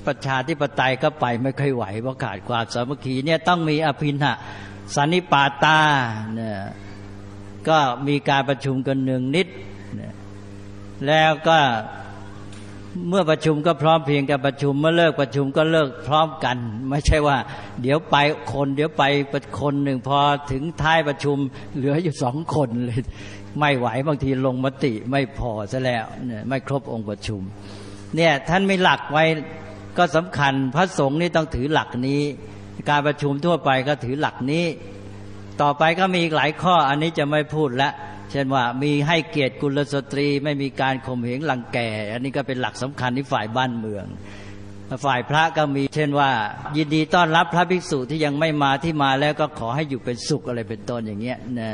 ประชาธิปไตยก็ไปไม่ค่อยไหวเพราะขาดความสามัคคีเนี่ยต้องมีอภินะสันนิปาตาเนี่ยก็มีการประชุมกันหนึ่งนิด แล้วก็ เมื่อประชุมก็พร้อมเพียงกันประชุม เมื่อเลิกประชุมก็เลิกพร้อมกัน ไม่ใช่ว่า เดี๋ยวไปคน เดี๋ยวไปคนหนึ่งพอถึงท้ายประชุม เหลืออยู่สองคนเลย ไม่ไหวบางทีลงมติไม่พอซะแล้วเนี่ยไม่ครบองค์ประชุม เนี่ยท่านไม่หลักไว้ก็สำคัญพระสงฆ์นี่ต้องถือหลักนี้ การประชุมทั่วไปก็ถือหลักนี้ ต่อไปก็มีอีกหลายข้ออันนี้จะไม่พูดละ เช่นว่ามีให้เกียรติกุลสตรี ไม่มีการข่มเหงรังแก อันนี้ก็เป็นหลักสำคัญที่ฝ่ายบ้านเมืองฝ่ายพระก็มีเช่นว่า ยินดีต้อนรับพระภิกษุที่ยังไม่มาที่มาแล้วก็ขอให้อยู่เป็นสุขอะไรเป็นต้นอย่างเงี้ยนะ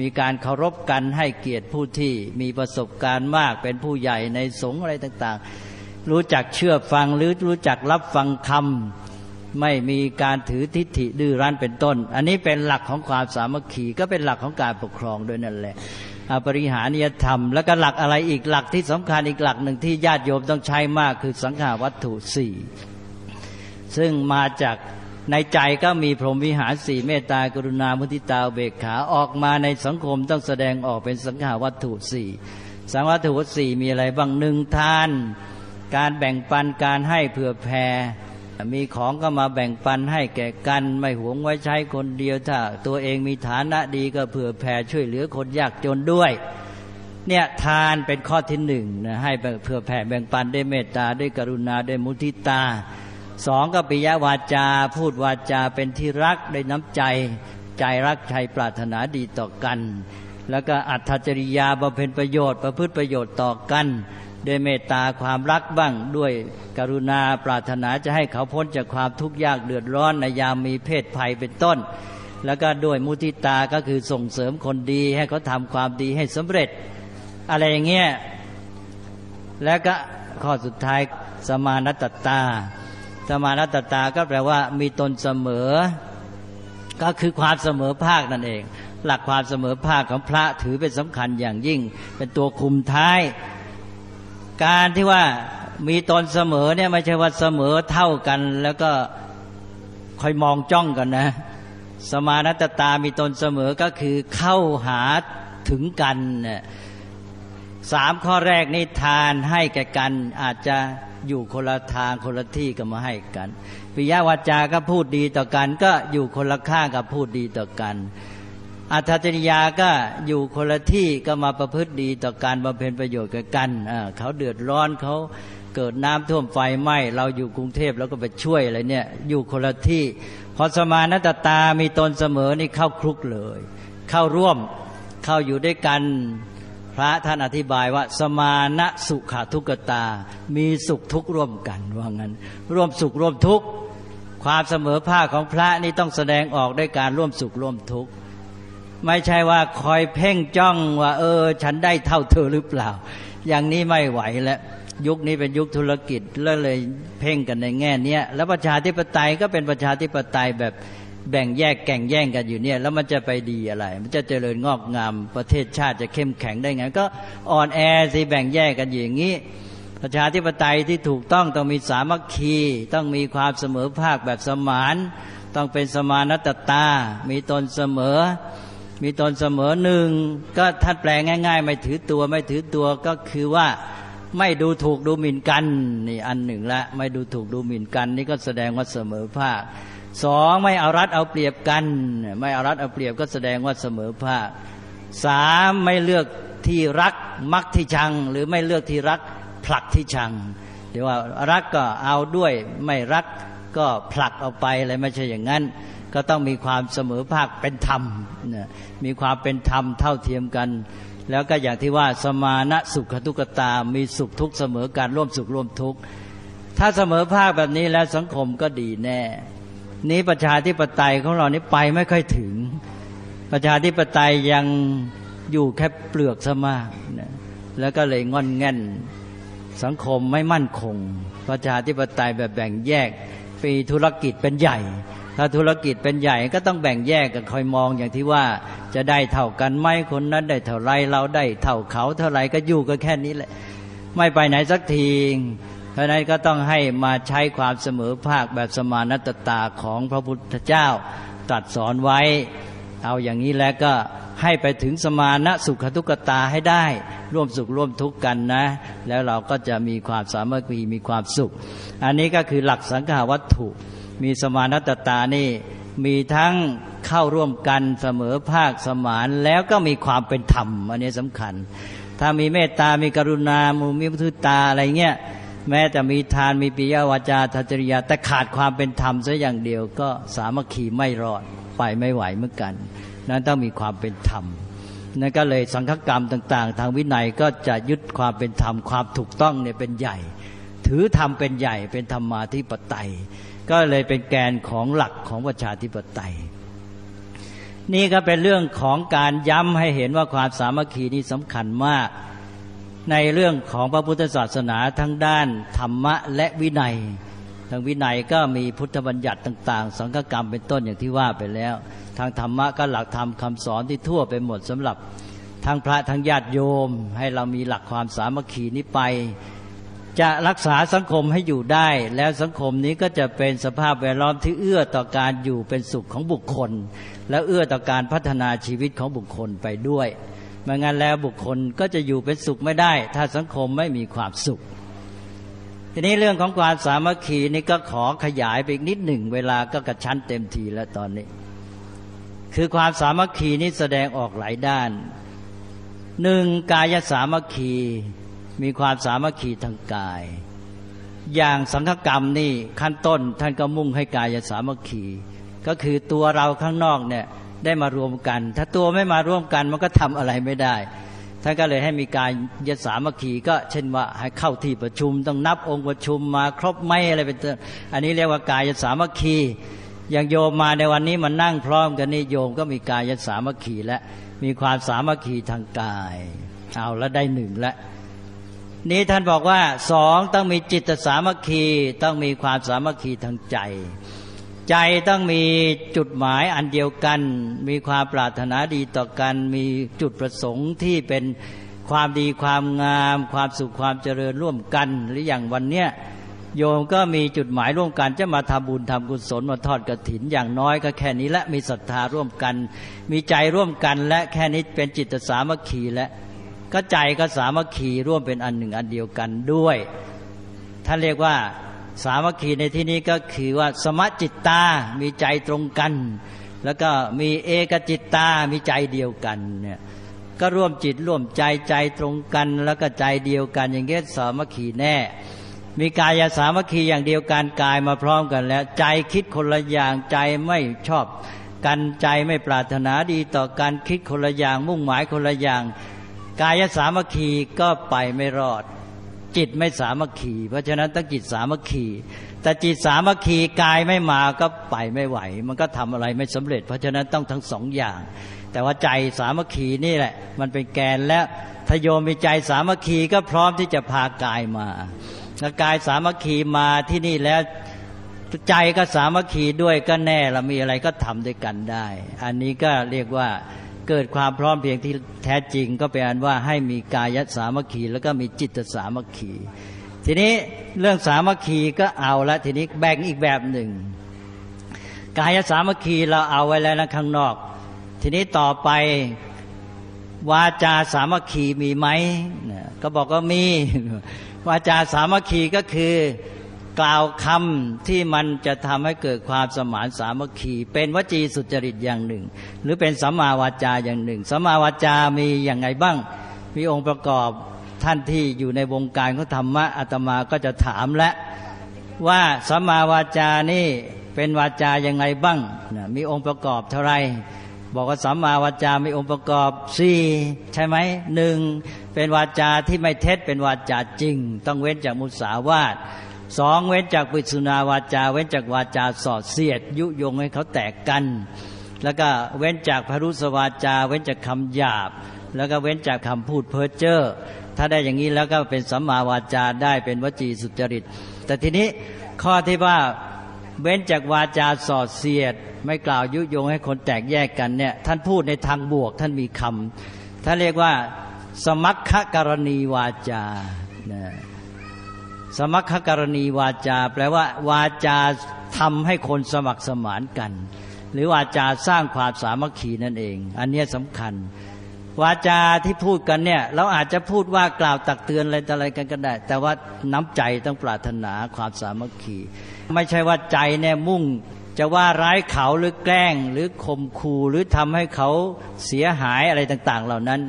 มีการเคารพกันให้เกียรติผู้ที่มีประสบการณ์มากเป็นผู้ใหญ่ในสงฆ์อะไรต่าง ๆ รู้จักเชื่อฟังหรือรู้จักรับฟังคำ ไม่มีการถือทิฏฐิดื้อรั้นเป็นต้น อันนี้เป็นหลักของความสามัคคีก็เป็นหลักของการปกครองด้วยนั่นแหละอปริหานิยธรรม แล้วก็หลักอะไรอีกหลักที่สำคัญอีกหลักหนึ่งที่ญาติโยมต้องใช้มากคือสังขาวัตถุสี่ซึ่งมาจากในใจก็มีพรหมวิหารสี่เมตตากรุณามุทิตาเบกขาออกมาในสังคมต้องแสดงออกเป็นสังขาวัตถุสี่สังวัตถุสี่มีอะไรบ้างหนึ่งทาน การแบ่งปันการให้เผื่อแผ่ มีของก็มาแบ่งปันให้แก่กัน ไม่หวงไว้ใช้คนเดียวถ้า ตัวเองมีฐานะดีก็เผื่อแผ่ช่วยเหลือคนยากจนด้วย เนี่ยทานเป็นข้อที่หนึ่งนะให้เผื่อแผ่แบ่งปันด้วยเมตตาด้วยกรุณาด้วยมุทิตาสองก็ปิยวาจา พูดวาจาเป็นที่รักด้วยน้ำใจ ใจรักใจปรารถนาดีต่อกัน แล้วก็อัตจริยาบำเพ็ญประโยชน์ประพฤติประโยชน์ต่อกัน ด้วยเมตตาความรักบ้างด้วยกรุณาปรารถนาจะให้เขาพ้นจากความทุกข์ยากเดือดร้อนในยามมีเพศภัยเป็นต้น แล้วก็ด้วยมุทิตาก็คือส่งเสริมคนดีให้เขาทำความดีให้สำเร็จ อะไรอย่างเงี้ยแล้วก็ข้อสุดท้ายสมานตตา สมานตตาก็แปลว่ามีตนเสมอ ก็คือความเสมอภาคนั่นเอง หลักความเสมอภาคของพระถือเป็นสำคัญอย่างยิ่ง เป็นตัวคุมท้าย การที่ว่ามีตนเสมอเนี่ยไม่ใช่ว่าเสมอเท่ากัน แล้วก็คอยมองจ้องกันนะ สมานัตตามีตนเสมอก็คือเข้าหาถึงกันเนี่ยสามข้อแรกนี่ทานให้แก่กัน อาจจะอยู่คนละทางคนละที่ก็มาให้กันปิยวาจาก็พูดดีต่อกัน ก็อยู่คนละข้างกับพูดดีต่อกัน อัตจริยาก็อยู่คนละที่ก็มาประพฤติดีต่อการบำเพ็ญประโยชน์กับกันเขาเดือดร้อนเขาเกิดน้ำท่วมไฟไหม้เราอยู่กรุงเทพแล้วก็ไปช่วยอะไรเนี่ยอยู่คนละที่ พอสมานตตามีตนเสมอนี่เข้าคลุกเลย เข้าร่วมเข้าอยู่ด้วยกันพระท่านอธิบายว่า สมานะสุขทุกตา มีสุขทุกข์ร่วมกันว่างั้น ร่วมสุขร่วมทุกข์ความเสมอภาคของพระนี่ต้องแสดงออกด้วยการร่วมสุขร่วมทุกข์ ไม่ใช่ว่าคอยเพ่งจ้องว่า เออ ฉันได้เท่าเธอหรือเปล่า อย่างนี้ไม่ไหวแล้วยุคนี้เป็นยุคธุรกิจแล้วเลยเพ่งกันในแง่เนี้ยแล้วประชาธิปไตยก็เป็นประชาธิปไตยแบบแบ่งแยกแก่งแย่งกันอยู่เนี่ย แล้วมันจะไปดีอะไร มันจะเจริญงอกงามประเทศชาติจะเข้มแข็งได้ไง ก็อ่อนแอสิแบ่งแยกกันอย่างนี้ ประชาธิปไตยที่ถูกต้องต้องมีสามัคคี ต้องมีความเสมอภาคแบบสมาน ต้องเป็นสมานตตา มีตนเสมอ มีตนเสมอหนึ่งก็ท่านแปลง่าย ๆ ไม่ถือตัวไม่ถือตัวก็คือว่าไม่ดูถูกดูหมิ่นกันนี่อันหนึ่งละ ไม่ดูถูกดูหมิ่นกัน นี่ก็แสดงว่าเสมอภาคสองไม่เอารัดเอาเปรียบกัน ไม่เอารัดเอาเปรียบก็แสดงว่าเสมอภาคสามไม่เลือกที่รักมักที่ชัง หรือไม่เลือกที่รักผลักที่ชังเดี๋ยวว่ารักก็เอาด้วยไม่รักก็ผลักเอาไปอะไรไม่ใช่อย่างนั้น ก็ต้องมีความเสมอภาคเป็นธรรมนะมีความเป็นธรรมเท่าเทียมกัน แล้วก็อย่างที่ว่าสมานะสุขทุกตา มีสุขทุกเสมอการร่วมสุขร่วมทุกข์ถ้าเสมอภาคแบบนี้แล้วสังคมก็ดีแน่ นี้ประชาธิปไตยของเรานี้ไปไม่ค่อยถึง ประชาธิปไตยยังอยู่แค่เปลือกซะมากนะแล้วก็เลยงอนแง่น สังคมไม่มั่นคง ประชาธิปไตยแบบแบ่งแยกฟีธุรกิจเป็นใหญ่ ถ้าธุรกิจเป็นใหญ่ก็ต้องแบ่งแยกกันคอยมองอย่างที่ว่าจะได้เท่ากันไหมคนนั้นได้เท่าไรเราได้เท่าเขาเท่าไรก็อยู่กันแค่นี้แหละ ไม่ไปไหนสักทีเพราะนั้นก็ต้องให้มาใช้ความเสมอภาคแบบสมานตตาของพระพุทธเจ้าตรัสสอนไว้ เอาอย่างนี้แล้วก็ให้ไปถึงสมานะสุขทุกตาให้ได้ ร่วมสุขร่วมทุกข์กันนะ แล้วเราก็จะมีความสามัคคีมีความสุข อันนี้ก็คือหลักสังขาวัตถุ มีสมานัตตานี่มีทั้งเข้าร่วมกันเสมอภาคสมานแล้วก็มีความเป็นธรรมอันนี้สำคัญ ถ้ามีเมตตา มีกรุณามุมีพุทตาอะไรเงี้ยแม้แต่มีทานมีปิยวาจาทัจริยาแต่ขาดความเป็นธรรมซะอย่างเดียวก็สามัคคีไม่รอดไปไม่ไหวเหมือนกัน นั้นต้องมีความเป็นธรรมนั่นก็เลยสังฆกรรมต่าง ๆ ทางวินัยก็จะยึดความเป็นธรรมความถูกต้องเนี่ยเป็นใหญ่ ถือธรรมเป็นใหญ่เป็นธรรมาธิปไตย ก็เลยเป็นแกนของหลักของประชาธิปไตย นี่ก็เป็นเรื่องของการย้ำให้เห็นว่าความสามัคคีนี้สำคัญมาก ในเรื่องของพระพุทธศาสนาทั้งด้านธรรมะและวินัย ทางวินัยก็มีพุทธบัญญัติต่าง ๆ สังฆกรรมเป็นต้นอย่างที่ว่าไปแล้ว ทางธรรมะก็หลักธรรมคาสอนที่ทั่วไปหมดสำหรับทั้งพระทั้งญาติโยม ให้เรามีหลักความสามัคคีนี้ไป จะรักษาสังคมให้อยู่ได้ แล้วสังคมนี้ก็จะเป็นสภาพแวดล้อมที่เอื้อต่อการอยู่เป็นสุขของบุคคล และเอื้อต่อการพัฒนาชีวิตของบุคคลไปด้วยไม่งั้นแล้วบุคคลก็จะอยู่เป็นสุขไม่ได้ ถ้าสังคมไม่มีความสุข ทีนี้เรื่องของความสามัคคีนี่ก็ขอขยายไปอีกนิดหนึ่ง เวลาก็กระชั้นเต็มทีแล้วตอนนี้ คือความสามัคคีนี้แสดงออกหลายด้านหนึ่งกายสามัคคี มีความสามัคคีทางกาย อย่างสังฆกรรมนี่ขั้นต้นท่านก็มุ่งให้กายสามัคคี ก็คือตัวเราข้างนอกเนี่ยได้มารวมกัน ถ้าตัวไม่มาร่วมกันมันก็ทำอะไรไม่ได้ท่านก็เลยให้มีการยสามัคคีก็เช่นว่าให้เข้าที่ประชุมต้องนับองค์ประชุมมาครบไม่อะไรเป็นต้นอันนี้เรียกว่ากายสามัคคีอย่างโยมมาในวันนี้มันนั่งพร้อมกันนี่โยมก็มีกายสามัคคีและมีความสามัคคีทางกาย เอาแล้วได้หนึ่งแล้ว นี้ท่านบอกว่าสองต้องมีจิตสามัคคีต้องมีความสามัคคีทางใจ ใจต้องมีจุดหมายอันเดียวกัน มีความปรารถนาดีต่อกัน มีจุดประสงค์ที่เป็นความดีความงาม ความสุขความเจริญร่วมกัน หรืออย่างวันเนี้ยโยมก็มีจุดหมายร่วมกันจะมาทำบุญทำกุศลมาทอดกระถิน อย่างน้อยก็แค่นี้และมีศรัทธาร่วมกัน มีใจร่วมกันและแค่นี้เป็นจิตสามัคคีและ ก็ใจก็สามัคคีร่วมเป็นอันหนึ่งอันเดียวกันด้วยท่านเรียกว่าสามัคคีในที่นี้ก็คือว่าสมจิตตา มีใจตรงกัน แล้วก็มีเอกจิตตา มีใจเดียวกันเนี่ยก็ร่วมจิตร่วมใจใจตรงกัน แล้วก็ใจเดียวกัน อย่างเงี้ยสามัคคีแน่ มีกายสามัคคีอย่างเดียวกันกายมาพร้อมกันแล้ว ใจคิดคนละอย่างใจไม่ชอบกันใจไม่ปรารถนาดีต่อการคิดคนละอย่างมุ่งหมายคนละอย่าง กายสามัคคีก็ไปไม่รอด จิตไม่สามัคคี เพราะฉะนั้นต้องจิตสามัคคีแต่จิตสามัคคีกายไม่มาก็ไปไม่ไหว มันก็ทำอะไรไม่สำเร็จ เพราะฉะนั้นต้องทั้งสองอย่าง แต่ว่าใจสามัคคีนี่แหละ มันเป็นแกนแล้วทโยมมีใจสามัคคีก็พร้อมที่จะพากายมาถ้ากายสามัคคีมาที่นี่แล้วใจก็สามัคคีด้วยก็แน่ละมีอะไรก็ทำด้วยกันได้ อันนี้ก็เรียกว่า เกิดความพร้อมเพียงที่แท้จริง ก็เป็นอันว่าให้มีกายสามัคคีแล้วก็มีจิตสามัคคี ทีนี้เรื่องสามัคคีก็เอาละทีนี้แบ่งอีกแบบหนึ่ง กายสามัคคีเราเอาไว้แล้วนะข้างนอก ทีนี้ต่อไปวาจาสามัคคีมีไหมก็บอกว่ามีวาจาสามัคคีก็คือ กล่าวคำที่มันจะทำให้เกิดความสมานสามัคคี เป็นวจีสุจริตอย่างหนึ่ง หรือเป็นสัมมาวาจาอย่างหนึ่งสัมมาวาจามีอย่างไงบ้าง มีองค์ประกอบท่านที่อยู่ในวงการของธรรมะอาตมาก็จะถามและว่าสัมมาวาจานี่เป็นวาจายังไงบ้างมีองค์ประกอบเท่าไรบอกว่าสัมมาวาจา มีองค์ประกอบสี่ใช่ไหมหนึ่งเป็นวาจาที่ไม่เท็จเป็นวาจาจริง ต้องเว้นจากมุสาวาท สองเว้นจากปิสุนาวาจา เว้นจากวาจาสอดเสียด ยุยงให้เขาแตกกัน แล้วก็เว้นจากพรุสวาจา เว้นจากคำหยาบ แล้วก็เว้นจากคำพูดเพ้อเจ้อถ้าได้อย่างนี้แล้วก็เป็นสัมมาวาจาได้เป็นวจีสุจริต แต่ทีนี้ข้อที่ว่าเว้นจากวาจาสอดเสียด ไม่กล่าวยุยงให้คนแตกแยกกันเนี่ยท่านพูดในทางบวกท่านมีคำท่านเรียกว่า สมัคคกรณีวาจานะ สมัคคกรณีวาจา แปลว่า วาจาทำให้คนสมัครสมานกัน หรือวาจาสร้างความสามัคคีนั่นเอง อันนี้สำคัญ วาจาที่พูดกันเนี่ย เราอาจจะพูดว่ากล่าวตักเตือนอะไรอะไรกันก็ได้ แต่ว่าน้ำใจต้องปรารถนาความสามัคคี ไม่ใช่ว่าใจเนี่ยมุ่งจะว่าร้ายเขาหรือแกล้งหรือข่มขู่หรือทำให้เขาเสียหายอะไรต่าง ๆ เหล่านั้น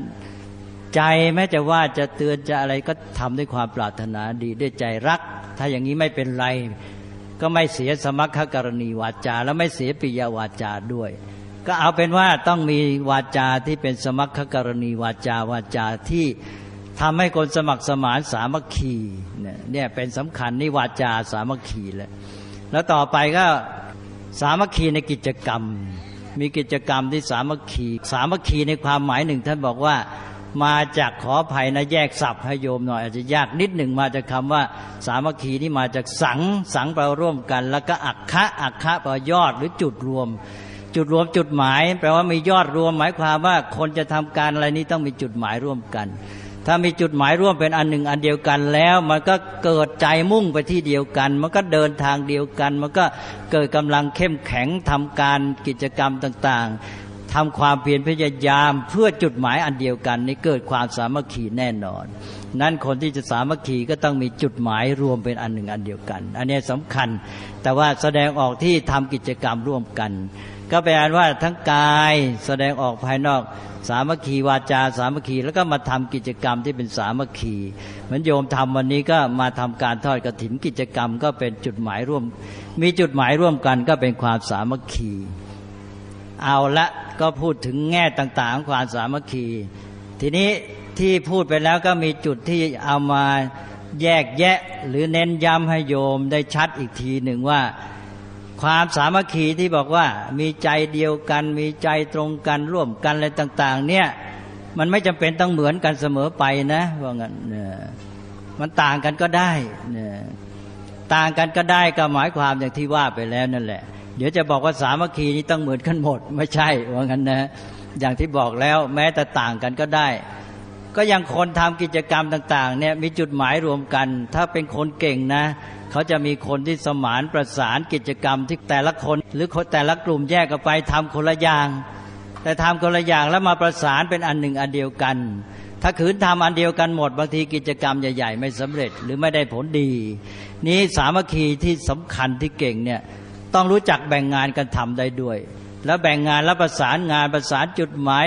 ใจแม้จะว่าจะเตือนจะอะไรก็ทำด้วยความปรารถนาดีด้วยใจรัก ถ้าอย่างนี้ไม่เป็นไร ก็ไม่เสียสมัครกรณีวาจา แล้วไม่เสียปิยวาจาด้วย ก็เอาเป็นว่าต้องมีวาจาที่เป็นสมัครกรณีวาจาวาจาที่ทำให้คนสมัครสมานสามัคคีเนี่ยเป็นสำคัญนี่วาจาสามัคคีแล้วแล้วต่อไปก็สามัคคีในกิจกรรม มีกิจกรรมที่สามัคคี สามัคคีในความหมายหนึ่งท่านบอกว่า มาจากขออภัยนะแยกศัพท์ให้โยมหน่อยอาจจะยากนิดหนึ่งมาจากคาว่า สามัคคีนี่มาจากสังสังแปลร่วมกัน แล้วก็อักคะอักคะแปลยอดหรือจุดรวม จุดรวมจุดหมาย แปลว่ามียอดรวม หมายความว่าคนจะทำการอะไรนี้ต้องมีจุดหมายร่วมกัน ถ้ามีจุดหมายร่วมเป็นอันหนึ่งอันเดียวกันแล้ว มันก็เกิดใจมุ่งไปที่เดียวกัน มันก็เดินทางเดียวกัน มันก็เกิดกำลังเข้มแข็งทำการกิจกรรมต่างๆ ทำความเพียรพยายามเพื่อจุดหมายอันเดียวกันนี่เกิดความสามัคคีแน่นอน นั้นคนที่จะสามัคคีก็ต้องมีจุดหมายรวมเป็นอันหนึ่งอันเดียวกัน อันนี้สำคัญ แต่ว่าแสดงออกที่ทำกิจกรรมร่วมกัน ก็แปลว่าทั้งกายแสดงออกภายนอกสามัคคีวาจาสามัคคีแล้วก็มาทำกิจกรรมที่เป็นสามัคคีเหมือนโยมทำวันนี้ก็มาทำการทอดกระถินกิจกรรมก็เป็นจุดหมายร่วม มีจุดหมายร่วมกันก็เป็นความสามัคคี เอาละก็พูดถึงแง่ต่างๆของความสามัคคี ทีนี้ที่พูดไปแล้วก็มีจุดที่เอามาแยกแยะหรือเน้นย้ำให้โยมได้ชัดอีกทีหนึ่งว่า ความสามัคคีที่บอกว่ามีใจเดียวกัน มีใจตรงกันร่วมกันอะไรต่าง ๆ เนี่ยมันไม่จำเป็นต้องเหมือนกันเสมอไปนะว่างั้นเนี่ยมันต่างกันก็ได้เนี่ยต่างกันก็ได้ก็หมายความอย่างที่ว่าไปแล้วนั่นแหละ เดี๋ยวจะบอกว่าสามัคคีนี้ต้องเหมือนกันหมด ไม่ใช่ว่างั้นนะ อย่างที่บอกแล้วแม้แต่ต่างกันก็ได้ ก็ยังคนทำกิจกรรมต่าง ๆ เนี่ยมีจุดหมายรวมกัน ถ้าเป็นคนเก่งนะ เขาจะมีคนที่สมานประสานกิจกรรมที่แต่ละคน หรือคนแต่ละกลุ่มแยกกันไปทำคนละอย่าง แต่ทำคนละอย่างแล้วมาประสานเป็นอันหนึ่งอันเดียวกัน ถ้าขืนทำอันเดียวกันหมดบางทีกิจกรรมใหญ่ ๆ ไม่สำเร็จหรือไม่ได้ผลดี นี้สามัคคีที่สำคัญที่เก่งเนี่ย ต้องรู้จักแบ่งงานกันทำได้ด้วย แล้วแบ่งงานแล้วประสานงานประสานจุดหมาย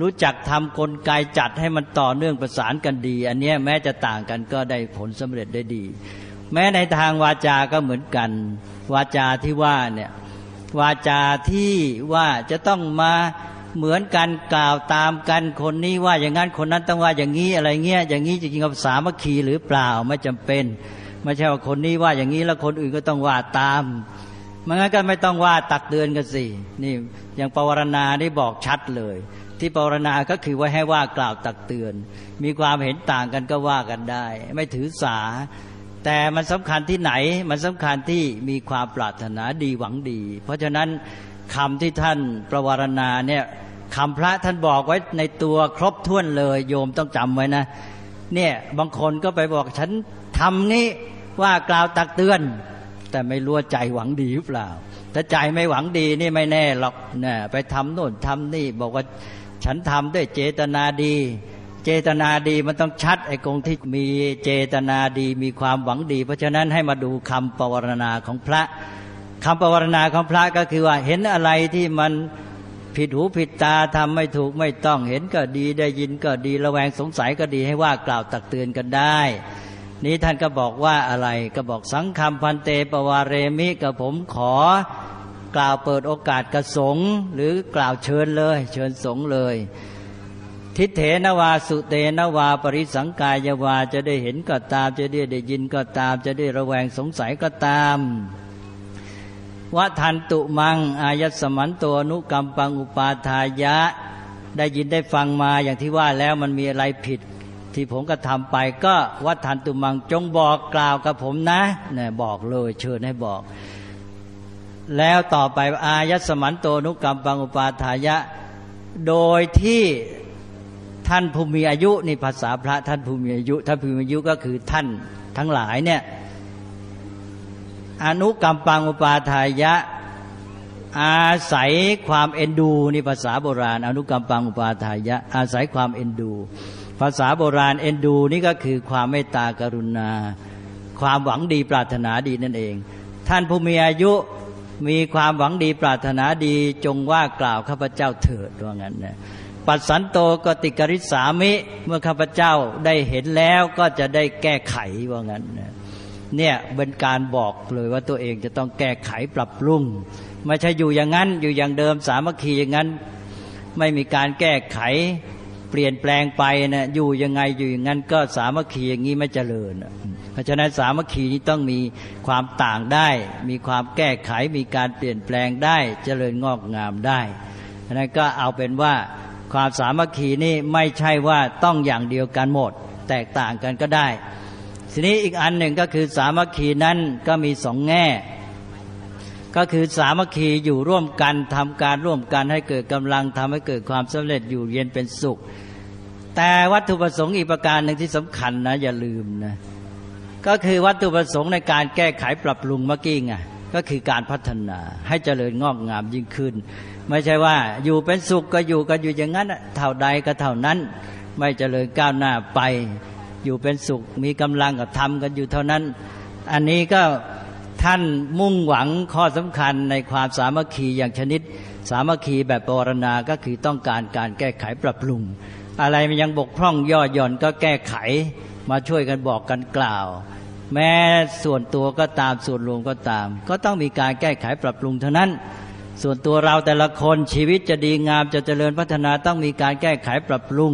รู้จักทำกลไกจัดให้มันต่อเนื่องประสานกันดี อันนี้แม้จะต่างกันก็ได้ผลสำเร็จได้ดี แม้ในทางวาจาก็เหมือนกัน วาจาที่ว่าเนี่ยวาจาที่ว่าจะต้องมาเหมือนกันกล่าวตามกันคนนี้ว่าอย่างนั้นคนนั้นต้องว่าอย่างนี้อะไรเงี้ยอย่างนี้จริงๆกับสามัคคีหรือเปล่าไม่จำเป็น ไม่ใช่ว่าคนนี้ว่าอย่างนี้แล้วคนอื่นก็ต้องว่าตาม มันงั้นก็ไม่ต้องว่าตักเตือนกันสินี่อย่างปวารณาได้บอกชัดเลย ที่ปวารณาก็คือว่าให้ว่ากล่าวตักเตือน มีความเห็นต่างกันก็ว่ากันได้ ไม่ถือสา แต่มันสำคัญที่ไหน มันสำคัญที่มีความปรารถนาดีหวังดี เพราะฉะนั้นคำที่ท่านประวารณาเนี่ยคำพระท่านบอกไว้ในตัวครบถ้วนเลย โยมต้องจำไว้นะเนี่ยบางคนก็ไปบอกฉันทำนี้ว่ากล่าวตักเตือน แต่ไม่รู้ว่าใจหวังดีหรือเปล่า ถ้าใจไม่หวังดีนี่ไม่แน่หรอกเนี่ยไปทำโน่นทำนี่บอกว่าฉันทำด้วยเจตนาดี เจตนาดีมันต้องชัดไอ้กงที่มีเจตนาดีมีความหวังดี เพราะฉะนั้นให้มาดูคำปวารณาของพระคำปวารณาของพระก็คือว่าเห็นอะไรที่มันผิดหูผิดตาทำไม่ถูกไม่ต้องเห็นก็ดีได้ยินก็ดีระแวงสงสัยก็ดีให้ว่ากล่าวตักเตือนกันได้ นี้ท่านก็บอกว่าอะไร ก็บอกสังคำพันเตปวาเรมิกับผมขอกล่าวเปิดโอกาสกระสงหรือกล่าวเชิญเลย เชิญสงเลย ทิเถนวาสุเตนวา ปริสังกายวาจะได้เห็นก็ตาม จะได้ได้ยินก็ตาม จะได้ระแวงสงสัยก็ตามวะทันตุมัง อายัสมันตัวนุกรรมปังอุปาทายะ ได้ยินได้ฟังมาอย่างที่ว่าแล้วมันมีอะไรผิด ที่ผมก็ทำไปก็วัทันตุมังจงบอกกล่าวกับผมนะเนี่ยบอกเลยเชิญให้บอก แล้วต่อไปอายัสมันโตนุกรรมปังอุปาทายะ โดยที่ท่านผู้มีอายุนี่ภาษาพระท่านผู้มีอายุท่านผู้มีอายุก็คือท่านทั้งหลายเนี่ยอนุกรรมปังอุปาทายะ อาศัยความเอ็นดูนี่ภาษาโบราณ อนุกรรมปังอุปาทายะ อาศัยความเอ็นดู ภาษาโบราณเอ็นดูนี่ก็คือความเมตตากรุณา ความหวังดีปรารถนาดีนั่นเอง ท่านผู้มีอายุมีความหวังดีปรารถนาดีจงว่ากล่าวข้าพเจ้าเถิดว่างั้นนะปัสสันโตกติกริษามิเมื่อข้าพเจ้าได้เห็นแล้วก็จะได้แก้ไขว่างั้นนะเนี่ยเป็นการบอกเลยว่าตัวเองจะต้องแก้ไขปรับปรุงไม่ใช่อยู่อย่างนั้นอยู่อย่างเดิมสามัคคีอย่างนั้น ไม่มีการแก้ไข ปลี่ยนแปลงไปนะอยู่ยังไงอยู่อย่างนั้นก็สามัคคีอย่างนี้ไม่เจริญ เพราะฉะนั้นสามัคคีนี้ต้องมีความต่างได้ มีความแก้ไขมีการเปลี่ยนแปลงได้เจริญงอกงามได้เพราะนั้นก็เอาเป็นว่าความสามัคคีนี่ไม่ใช่ว่าต้องอย่างเดียวกันหมด แตกต่างกันก็ได้ ทีนี้อีกอันหนึ่งก็คือสามัคคีนั้นก็มีสองแง่ ก็คือสามัคคีอยู่ร่วมกันทำการร่วมกันให้เกิดกำลังทำให้เกิดความสำเร็จอยู่เย็นเป็นสุข แต่วัตถุประสงค์อีกประการหนึ่งที่สำคัญนะ อย่าลืมนะก็คือวัตถุประสงค์ในการแก้ไขปรับปรุงเมื่อกี้ไงก็คือการพัฒนาให้เจริญงอกงามยิ่งขึ้น ไม่ใช่ว่าอยู่เป็นสุขก็อยู่กันอยู่อย่างนั้นเท่าใดก็เท่านั้น ไม่เจริญก้าวหน้าไป อยู่เป็นสุขมีกำลังก็ทำกันอยู่เท่านั้น อันนี้ก็ ท่านมุ่งหวังข้อสำคัญในความสามัคคีอย่างชนิด สามัคคีแบบปรณาก็คือต้องการการแก้ไขปรับปรุง อะไรมันยังบกพร่องย่อหย่อนก็แก้ไขมาช่วยกันบอกกันกล่าว แม้ส่วนตัวก็ตามส่วนรวมก็ตาม ก็ต้องมีการแก้ไขปรับปรุงเท่านั้น ส่วนตัวเราแต่ละคนชีวิตจะดีงามจะเจริญพัฒนาต้องมีการแก้ไขปรับปรุง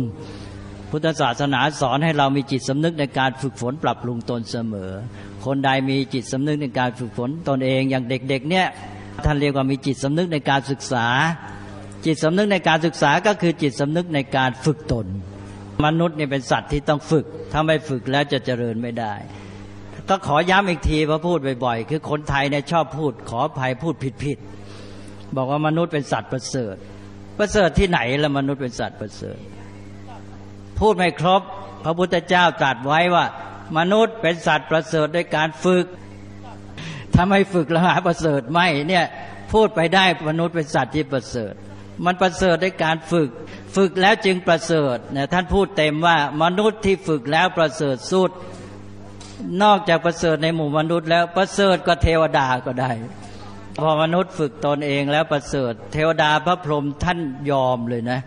พุทธศาสนาสอนให้เรามีจิตสำนึกในการฝึกฝนปรับปรุงตนเสมอ คนใดมีจิตสำนึกในการฝึกฝนตนเองอย่างเด็กๆเนี่ยท่านเรียกว่ามีจิตสำนึกในการศึกษา จิตสำนึกในการศึกษาก็คือจิตสำนึกในการฝึกตน มนุษย์เนี่ยเป็นสัตว์ที่ต้องฝึก ถ้าไม่ฝึกแล้วจะเจริญไม่ได้ ก็ขอย้ำอีกทีพระพูดบ่อยๆ คือคนไทยเนี่ยชอบพูดขออภัยพูดผิดๆบอกว่ามนุษย์เป็นสัตว์ประเสริฐ ประเสริฐที่ไหนละมนุษย์เป็นสัตว์ประเสริฐ พูดไม่ครบ พระพุทธเจ้าตรัสไว้ว่า มนุษย์เป็นสัตว์ประเสริฐด้วยการฝึกถ้าไม่ฝึกล้วหาประเสริฐไม่เนี่ยพูดไปได้มนุษย์เป็นสัตว์ที่ประเสริฐ มันประเสริฐด้วยการฝึก ฝึกแล้วจึงประเสริฐเนี่ยท่านพูดเต็มว่ามนุษย์ที่ฝึกแล้วประเสริฐสุด นอกจากประเสริฐในหมู่มนุษย์แล้วประเสริฐก็เทวดาก็ได้พอมนุษย์ฝึกตนเองแล้วประเสริฐ เทวดาพระพรหมท่านยอมเลยนะ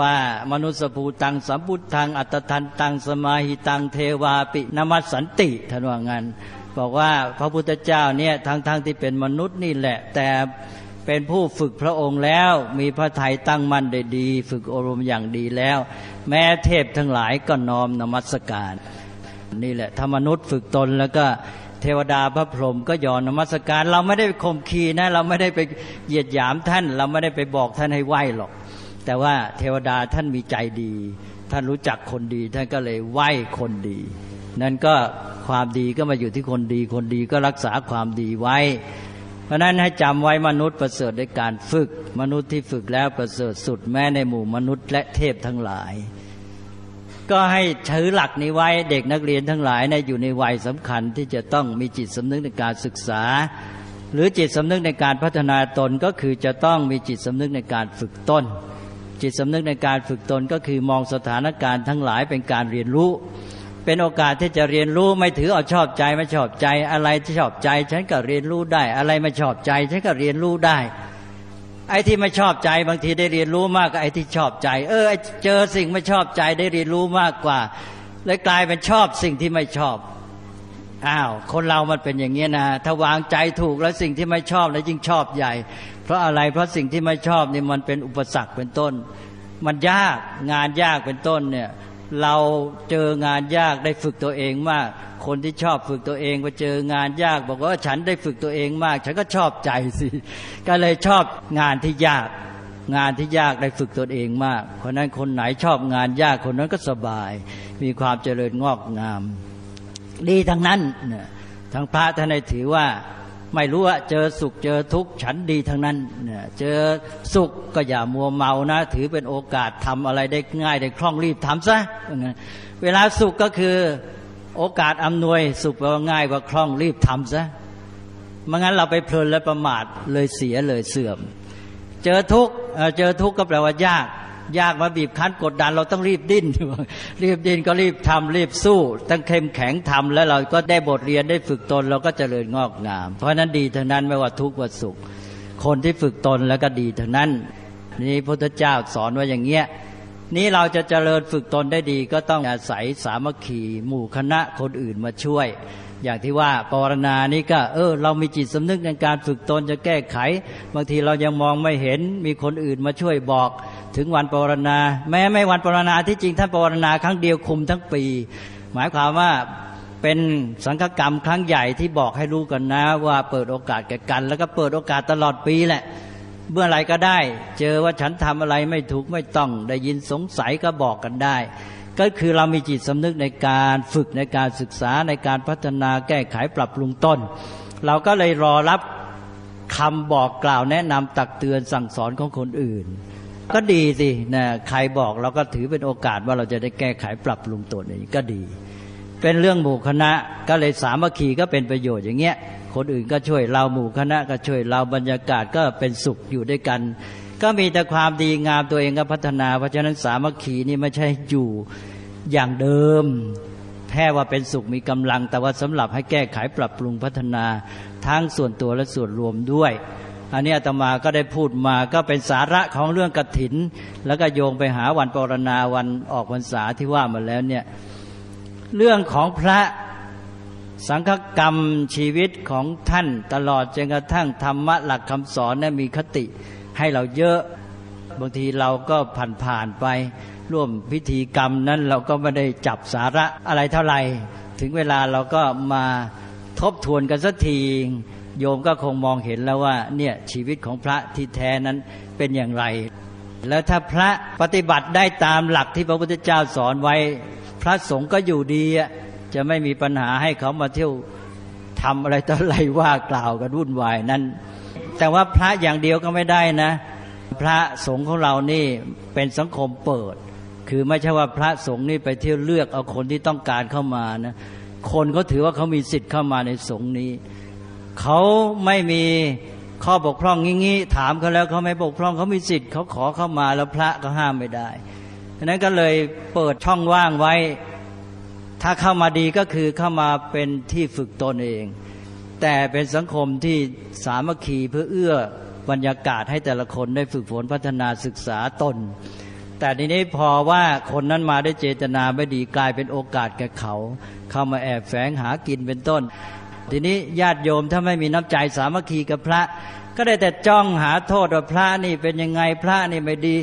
ว่ามนุษย์ภูตังสัมพุทธังอัตทันตังสมาหิตังเทวาปินมัสสันติท่านว่างั้นบอกว่าพระพุทธเจ้าเนี่ยทั้งๆทที่เป็นมนุษย์นี่แหละ แต่เป็นผู้ฝึกพระองค์แล้วมีพระทัยตั้งมั่นได้ดี ฝึกอารมณ์อย่างดีแล้ว แม้เทพทั้งหลายก็น้อมนมัสการ นี่แหละธรรมนุษย์ฝึกตนแล้วก็เทวดาพระพรหมก็ยอนนมัสการ เราไม่ได้ข่มขีนะ เราไม่ได้ไปเหยียดหยามท่าน เราไม่ได้ไปบอกท่านให้ไหวหรอก แต่ว่าเทวดาท่านมีใจดี ท่านรู้จักคนดี ท่านก็เลยไหว้คนดี นั่นก็ความดีก็มาอยู่ที่คนดี คนดีก็รักษาความดีไว้ เพราะนั้นให้จำไว้มนุษย์ประเสริฐด้วยการฝึก มนุษย์ที่ฝึกแล้วประเสริฐสุดแม้ในหมู่มนุษย์และเทพทั้งหลาย ก็ให้ถือหลักนี้ไว้เด็กนักเรียนทั้งหลายในอยู่ในวัยสำคัญที่จะต้องมีจิตสำนึกในการศึกษาหรือจิตสำนึกในการพัฒนาตนก็คือจะต้องมีจิตสำนึกในการฝึกต้น จิตสำนึกในการฝึกตนก็คือมองสถานการณ์ทั้งหลายเป็นการเรียนรู้ เป็นโอกาสที่จะเรียนรู้ไม่ถือเอาชอบใจไม่ชอบใจ อะไรที่ชอบใจ ฉันก็เรียนรู้ได้ อะไรไม่ชอบใจ ฉันก็เรียนรู้ได้ ไอ้ที่ไม่ชอบใจบางทีได้เรียนรู้มากกว่าไอ้ที่ชอบใจ เออเจอสิ่งไม่ชอบใจได้เรียนรู้มากกว่าเลยกลายเป็นชอบสิ่งที่ไม่ชอบอ้าวคนเรามันเป็นอย่างนี้นะ ถ้าวางใจถูกแล้วสิ่งที่ไม่ชอบแล้วยิ่งชอบใหญ่ เพราะอะไรเพราะสิ่งที่ไม่ชอบนี่มันเป็นอุปสรรคเป็นต้น มันยากงานยากเป็นต้นเนี่ยเราเจองานยากได้ฝึกตัวเองมาก คนที่ชอบฝึกตัวเองไปเจองานยาก บอกว่าฉันได้ฝึกตัวเองมาก ฉันก็ชอบใจสิก็เลยชอบงานที่ยาก งานที่ยากได้ฝึกตัวเองมาก เพราะนั้นคนไหนชอบงานยากคนนั้นก็สบาย มีความเจริญงอกงาม ดีทั้งนั้นทั้งพระท่านได้ถือว่า ไม่รู้ว่าเจอสุขเจอทุกข์ฉันดีทั้งนั้นเจอสุขก็อย่ามัวเมานะ ถือเป็นโอกาสทำอะไรได้ง่ายได้คล่องรีบทำซะเวลาสุขก็คือโอกาสอำนวยสุขแปลว่าง่ายกว่าคล่องรีบทำซะไม่งั้นเราไปเพลินและประมาทเลยเสียเลยเสื่อม เจอทุกข์เจอทุกข์ก็แปลว่ายาก ยากมาบีบคั้นกดดันเราต้องรีบดิ้น รีบดิ้นก็รีบทำรีบสู้ต้องเข้มแข็งทำแล้วเราก็ได้บทเรียนได้ฝึกตนเราก็เจริญงอกงาม เพราะนั้นดีทั้งนั้นไม่ว่าทุกข์ว่าสุข คนที่ฝึกตนแล้วก็ดีทั้งนั้น นี่พระพุทธเจ้าสอนว่าอย่างเงี้ยนี้เราจะเจริญฝึกตนได้ดี ก็ต้องอาศัยสามัคคีหมู่คณะคนอื่นมาช่วย อย่างที่ว่าปรณานี้ก็ เออ เรามีจิตสำนึกในการฝึกตนจะแก้ไข บางทีเรายังมองไม่เห็นมีคนอื่นมาช่วยบอก ถึงวันปรณา แม้ไม่วันปรณาที่จริงท่านปรณาครั้งเดียวคุมทั้งปี หมายความว่าเป็นสังฆกรรมครั้งใหญ่ที่บอกให้รู้กันนะ ว่าเปิดโอกาสแก่กัน แล้วก็เปิดโอกาสตลอดปีแหละเมื่อไรก็ได้ เจอว่าฉันทำอะไรไม่ถูกไม่ต้อง ได้ยินสงสัยก็บอกกันได้ ก็คือเรามีจิตสำนึกในการฝึกในการศึกษาในการพัฒนาแก้ไขปรับปรุงต้น เราก็เลยรอรับคำบอกกล่าวแนะนำตักเตือนสั่งสอนของคนอื่น ก็ดีสินะใครบอกเราก็ถือเป็นโอกาสว่าเราจะได้แก้ไขปรับปรุงตัวเองก็ดี เป็นเรื่องหมู่คณะก็เลยสามัคคีก็เป็นประโยชน์อย่างเงี้ยคนอื่นก็ช่วยเราหมู่คณะก็ช่วยเราบรรยากาศก็เป็นสุขอยู่ด้วยกัน ก็มีแต่ความดีงามตัวเองก็พัฒนา เพราะฉะนั้นสามัคคีนี่ไม่ใช่อยู่อย่างเดิม แค่ว่าเป็นสุขมีกำลัง แต่ว่าสำหรับให้แก้ไขปรับปรุงพัฒนาทั้งส่วนตัวและส่วนรวมด้วยอันนี้อาตมาก็ได้พูดมาก็เป็นสาระของเรื่องกถิน แล้วก็โยงไปหาวันปรณาวันออกพรรษาที่ว่ามาแล้วเนี่ยเรื่องของพระสังฆกรรมชีวิตของท่านตลอดจนกระทั่งธรรมะหลักคำสอนนี่มีคติ ให้เราเยอะบางทีเราก็ผ่านผ่านไป ร่วมพิธีกรรมนั้นเราก็ไม่ได้จับสาระอะไรเท่าไหร่ ถึงเวลาเราก็มาทบทวนกันสักทีโยมก็คงมองเห็นแล้วว่าเนี่ยชีวิตของพระที่แท้นั้นเป็นอย่างไร แล้วถ้าพระปฏิบัติได้ตามหลักที่พระพุทธเจ้าสอนไว้ พระสงฆ์ก็อยู่ดีจะไม่มีปัญหาให้เขามาเที่ยวทำอะไรต่ออะไรว่ากล่าวกันวุ่นวายนั้น แต่ว่าพระอย่างเดียวก็ไม่ได้นะ พระสงฆ์ของเรานี่เป็นสังคมเปิด คือไม่ใช่ว่าพระสงฆ์นี่ไปเที่ยวเลือกเอาคนที่ต้องการเข้ามานะคนเขาถือว่าเขามีสิทธิ์เข้ามาในสงฆ์นี้เขาไม่มีข้อบกพร่องงี้ๆถามเขาแล้วเขาไม่บกพร่องเขามีสิทธิ์เขาขอเข้ามาแล้วพระก็ห้ามไม่ได้ฉะนั้นก็เลยเปิดช่องว่างไว้ ถ้าเข้ามาดีก็คือเข้ามาเป็นที่ฝึกตนเอง แต่เป็นสังคมที่สามัคคีเพื่อเอื้อบรรยากาศให้แต่ละคนได้ฝึกฝนพัฒนาศึกษาตน แต่ทีนี้พอว่าคนนั้นมาได้เจตนาไม่ดีกลายเป็นโอกาสแก่เขา เข้ามาแอบแฝงหากินเป็นต้น ทีนี้ญาติโยมถ้าไม่มีน้ำใจสามัคคีกับพระ ก็ได้แต่จ้องหาโทษว่าพระนี่เป็นยังไงพระนี่ไม่ดี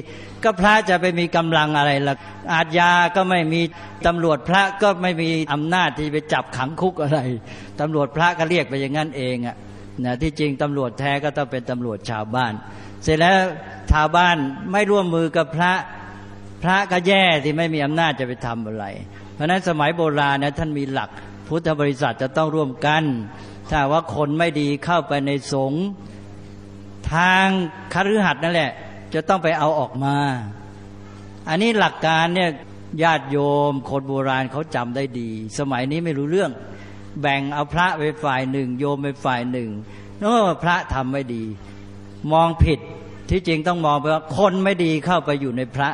ก็พระจะไปมีกำลังอะไรล่ะอาจยาก็ไม่มีตำรวจพระก็ไม่มีอำนาจที่ไปจับขังคุกอะไรตำรวจพระก็เรียกไปอย่างนั้นเองอะนะที่จริงตำรวจแท้ก็ต้องเป็นตำรวจชาวบ้าน เสร็จแล้วชาวบ้านไม่ร่วมมือกับพระพระก็แย่ที่ไม่มีอำนาจจะไปทำอะไร เพราะฉะนั้นสมัยโบราณนะท่านมีหลัก พุทธบริษัทจะต้องร่วมกัน ถ้าว่าคนไม่ดีเข้าไปในสงฆ์ ทางคฤหัสถ์นั่นแหละ จะต้องไปเอาออกมา อันนี้หลักการเนี่ยญาติโยมคนโบราณเขาจำได้ดี สมัยนี้ไม่รู้เรื่อง แบ่งเอาพระไปฝ่ายหนึ่ง โยมไปฝ่ายหนึ่งโน้พระทำไม่ดี มองผิดที่จริงต้องมองไปว่าคนไม่ดีเข้าไปอยู่ในพระ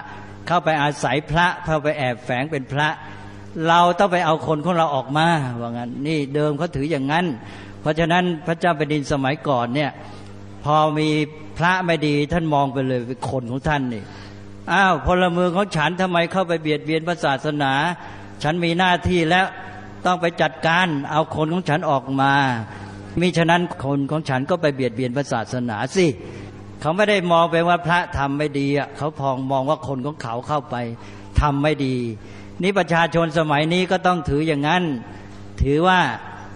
เข้าไปอาศัยพระเข้าไปแอบแฝงเป็นพระ เราต้องไปเอาคนของเราออกมาว่างั้นนี่เดิมเขาถืออย่างนั้น เพราะฉะนั้นพระเจ้าแผ่นดินสมัยก่อนเนี่ย พอมีพระไม่ดีท่านมองไปเลยเป็นคนของท่านนี่อ้าวพลเมืองของฉันทำไมเข้าไปเบียดเบียนพระศาสนา ฉันมีหน้าที่แล้วต้องไปจัดการเอาคนของฉันออกมามิฉะนั้นคนของฉันก็ไปเบียดเบียนพระศาสนาสิเขาไม่ได้มองไปว่าพระทำไม่ดีอะเขาพองมองว่าคนของเขาเข้าไปทำไม่ดี นี่ประชาชนสมัยนี้ก็ต้องถืออย่างนั้น ถือว่า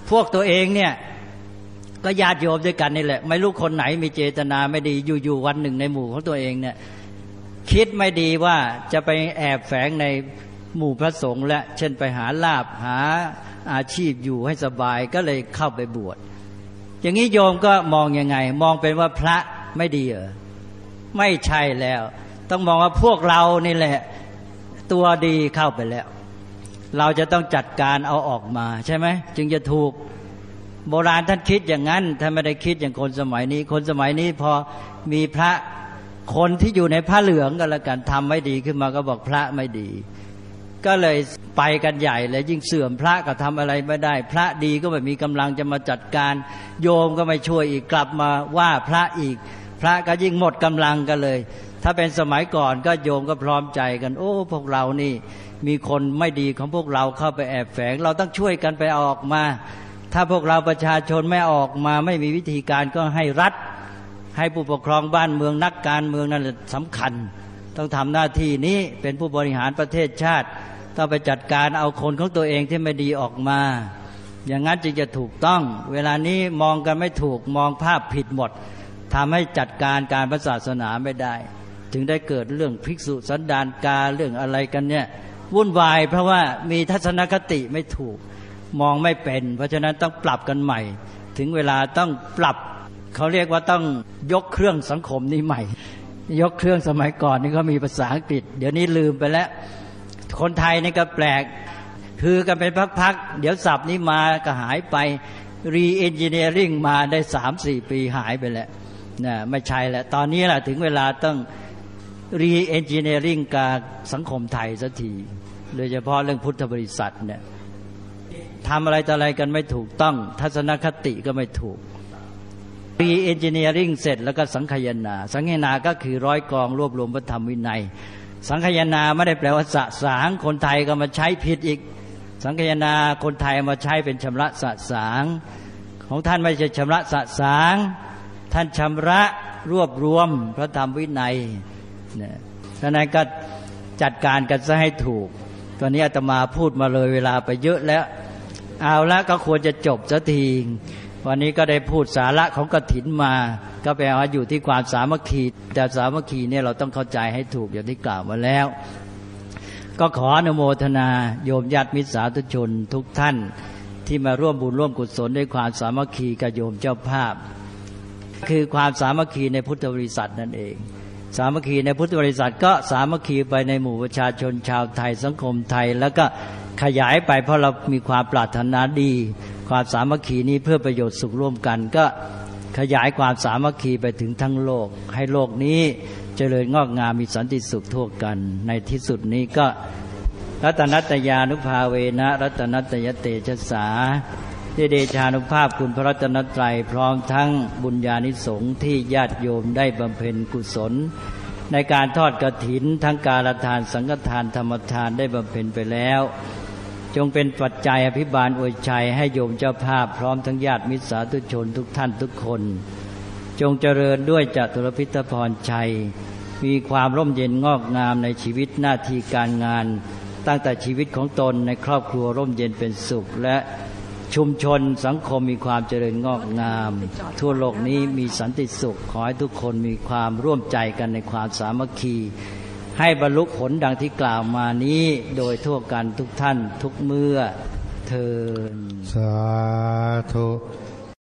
พวกตัวเองเนี่ย ก็ญาติโยมด้วยกันนี่แหละ ไม่รู้คนไหนมีเจตนาไม่ดีอยู่ๆวันหนึ่งในหมู่ของตัวเองเนี่ยคิดไม่ดีว่าจะไปแอบแฝงในหมู่พระสงฆ์และ เช่นไปหาลาบหาอาชีพอยู่ให้สบายก็เลยเข้าไปบวชอย่างนี้โยมก็มองยังไง มองเป็นว่าพระไม่ดีเหรอไม่ใช่แล้ว ต้องมองว่าพวกเรานี่แหละ ตัวดีเข้าไปแล้ว เราจะต้องจัดการเอาออกมาใช่ไหมจึงจะถูก โบราณท่านคิดอย่างนั้นท่านไม่ได้คิดอย่างคนสมัยนี้ คนสมัยนี้พอมีพระคนที่อยู่ในผ้าเหลืองก็แล้วกันทำไม่ดีขึ้นมาก็บอกพระไม่ดี ก็เลยไปกันใหญ่เลยยิ่งเสื่อมพระก็ทำอะไรไม่ได้ พระดีก็ไม่มีกำลังจะมาจัดการ โยมก็ไม่ช่วยอีกกลับมาว่าพระอีก พระก็ยิ่งหมดกำลังกันเลย ถ้าเป็นสมัยก่อนก็โยมก็พร้อมใจกัน โอ้พวกเรานี่ มีคนไม่ดีของพวกเราเข้าไปแอบแฝง เราต้องช่วยกันไปออกมา ถ้าพวกเราประชาชนไม่ออกมาไม่มีวิธีการก็ให้รัฐ ให้ผู้ปกครองบ้านเมืองนักการเมืองนั่นสำคัญ ต้องทำหน้าที่นี้เป็นผู้บริหารประเทศชาติ ต้องไปจัดการเอาคนของตัวเองที่ไม่ดีออกมา อย่างนั้นจึงจะถูกต้อง เวลานี้มองกันไม่ถูกมองภาพผิดหมดทำให้จัดการการพระศาสนาไม่ได้ ถึงได้เกิดเรื่องภิกษุสันดานกาเรื่องอะไรกันเนี่ยวุ่นวายเพราะว่ามีทัศนคติไม่ถูก มองไม่เป็น เพราะฉะนั้นต้องปรับกันใหม่ ถึงเวลาต้องปรับ เขาเรียกว่าต้องยกเครื่องสังคมนี้ใหม่ ยกเครื่องสมัยก่อนนี่ก็มีภาษาอังกฤษ เดี๋ยวนี้ลืมไปแล้ว คนไทยนี่ก็แปลก คือกันเป็นพักๆเดี๋ยวศัพท์นี้มาก็หายไป re-engineering มาได้สามสี่ปีหายไปแล้วนะไม่ใช่แล้วตอนนี้แหละถึงเวลาต้อง re-engineering กับสังคมไทยสักที โดยเฉพาะเรื่องพุทธบริษัทเนี่ย ทำอะไรต่ออะไรกันไม่ถูกต้อง ทัศนคติก็ไม่ถูกรีเอนจิเนียริงเสร็จแล้วก็สังคายนา สังคายนาก็คือร้อยกองรวบรวมพระธรรมวินัย สังคายนาไม่ได้แปลว่าสะสาง คนไทยก็มาใช้ผิดอีก สังคายนาคนไทยมาใช้เป็นชำระสะสาง ของท่านไม่ใช่ชำระสะสาง ท่านชำระรวบรวมพระธรรมวินัยเนี่ยท่านนั้นก็จัดการกันซะให้ถูกตอนนี้อาตมาพูดมาเลยเวลาไปเยอะแล้ว เอาละก็ควรจะจบสักทีวันนี้ก็ได้พูดสาระของกถินมา ก็แปลว่าอยู่ที่ความสามัคคีแต่สามัคคีเนี่ยเราต้องเข้าใจให้ถูกอย่างที่กล่าวมาแล้ว ก็ขออนุโมทนา โยมญาติมิตรสาธุชนทุกท่านที่มาร่วมบุญร่วมกุศลด้วยความสามัคคีกับโยมเจ้าภาพ คือความสามัคคีในพุทธบริษัทนั่นเอง สามัคคีในพุทธบริษัทก็สามัคคีไปในหมู่ประชาชนชาวไทยสังคมไทย แล้วก็ ขยายไปเพราะเรามีความปรารถนาดี ความสามัคคีนี้เพื่อประโยชน์สุขร่วมกัน ก็ขยายความสามัคคีไปถึงทั้งโลก ให้โลกนี้เจริญงอกงามมีสันติสุขทั่วกัน ในที่สุดนี้ก็รัตนัตยานุภาเวนะ รัตนัตยเตชะสาด้วยเดชานุภาพคุณพระรัตนตรัยพร้อมทั้งบุญญาณิสงส์ที่ญาติโยมได้บำเพ็ญกุศล ในการทอดกระถินทั้งการทานสังฆทานธรรมทานได้บำเพ็ญไปแล้ว จงเป็นปัจจัยอภิบาลอวยชัยให้โยมเจ้าภาพพร้อมทั้งญาติมิตรสาธุชนทุกท่านทุกคน จงเจริญด้วยจตุรพิทพรชัย มีความร่มเย็นงอกงามในชีวิตหน้าที่การงาน ตั้งแต่ชีวิตของตนในครอบครัวร่มเย็นเป็นสุข และชุมชนสังคมมีความเจริญงอกงาม ทั่วโลกนี้มีสันติสุขขอให้ทุกคนมีความร่วมใจกันในความสามัคคี ให้บรรลุผลดังที่กล่าวมานี้โดยทั่วกันทุกท่านทุกเมื่อเทินสาธุ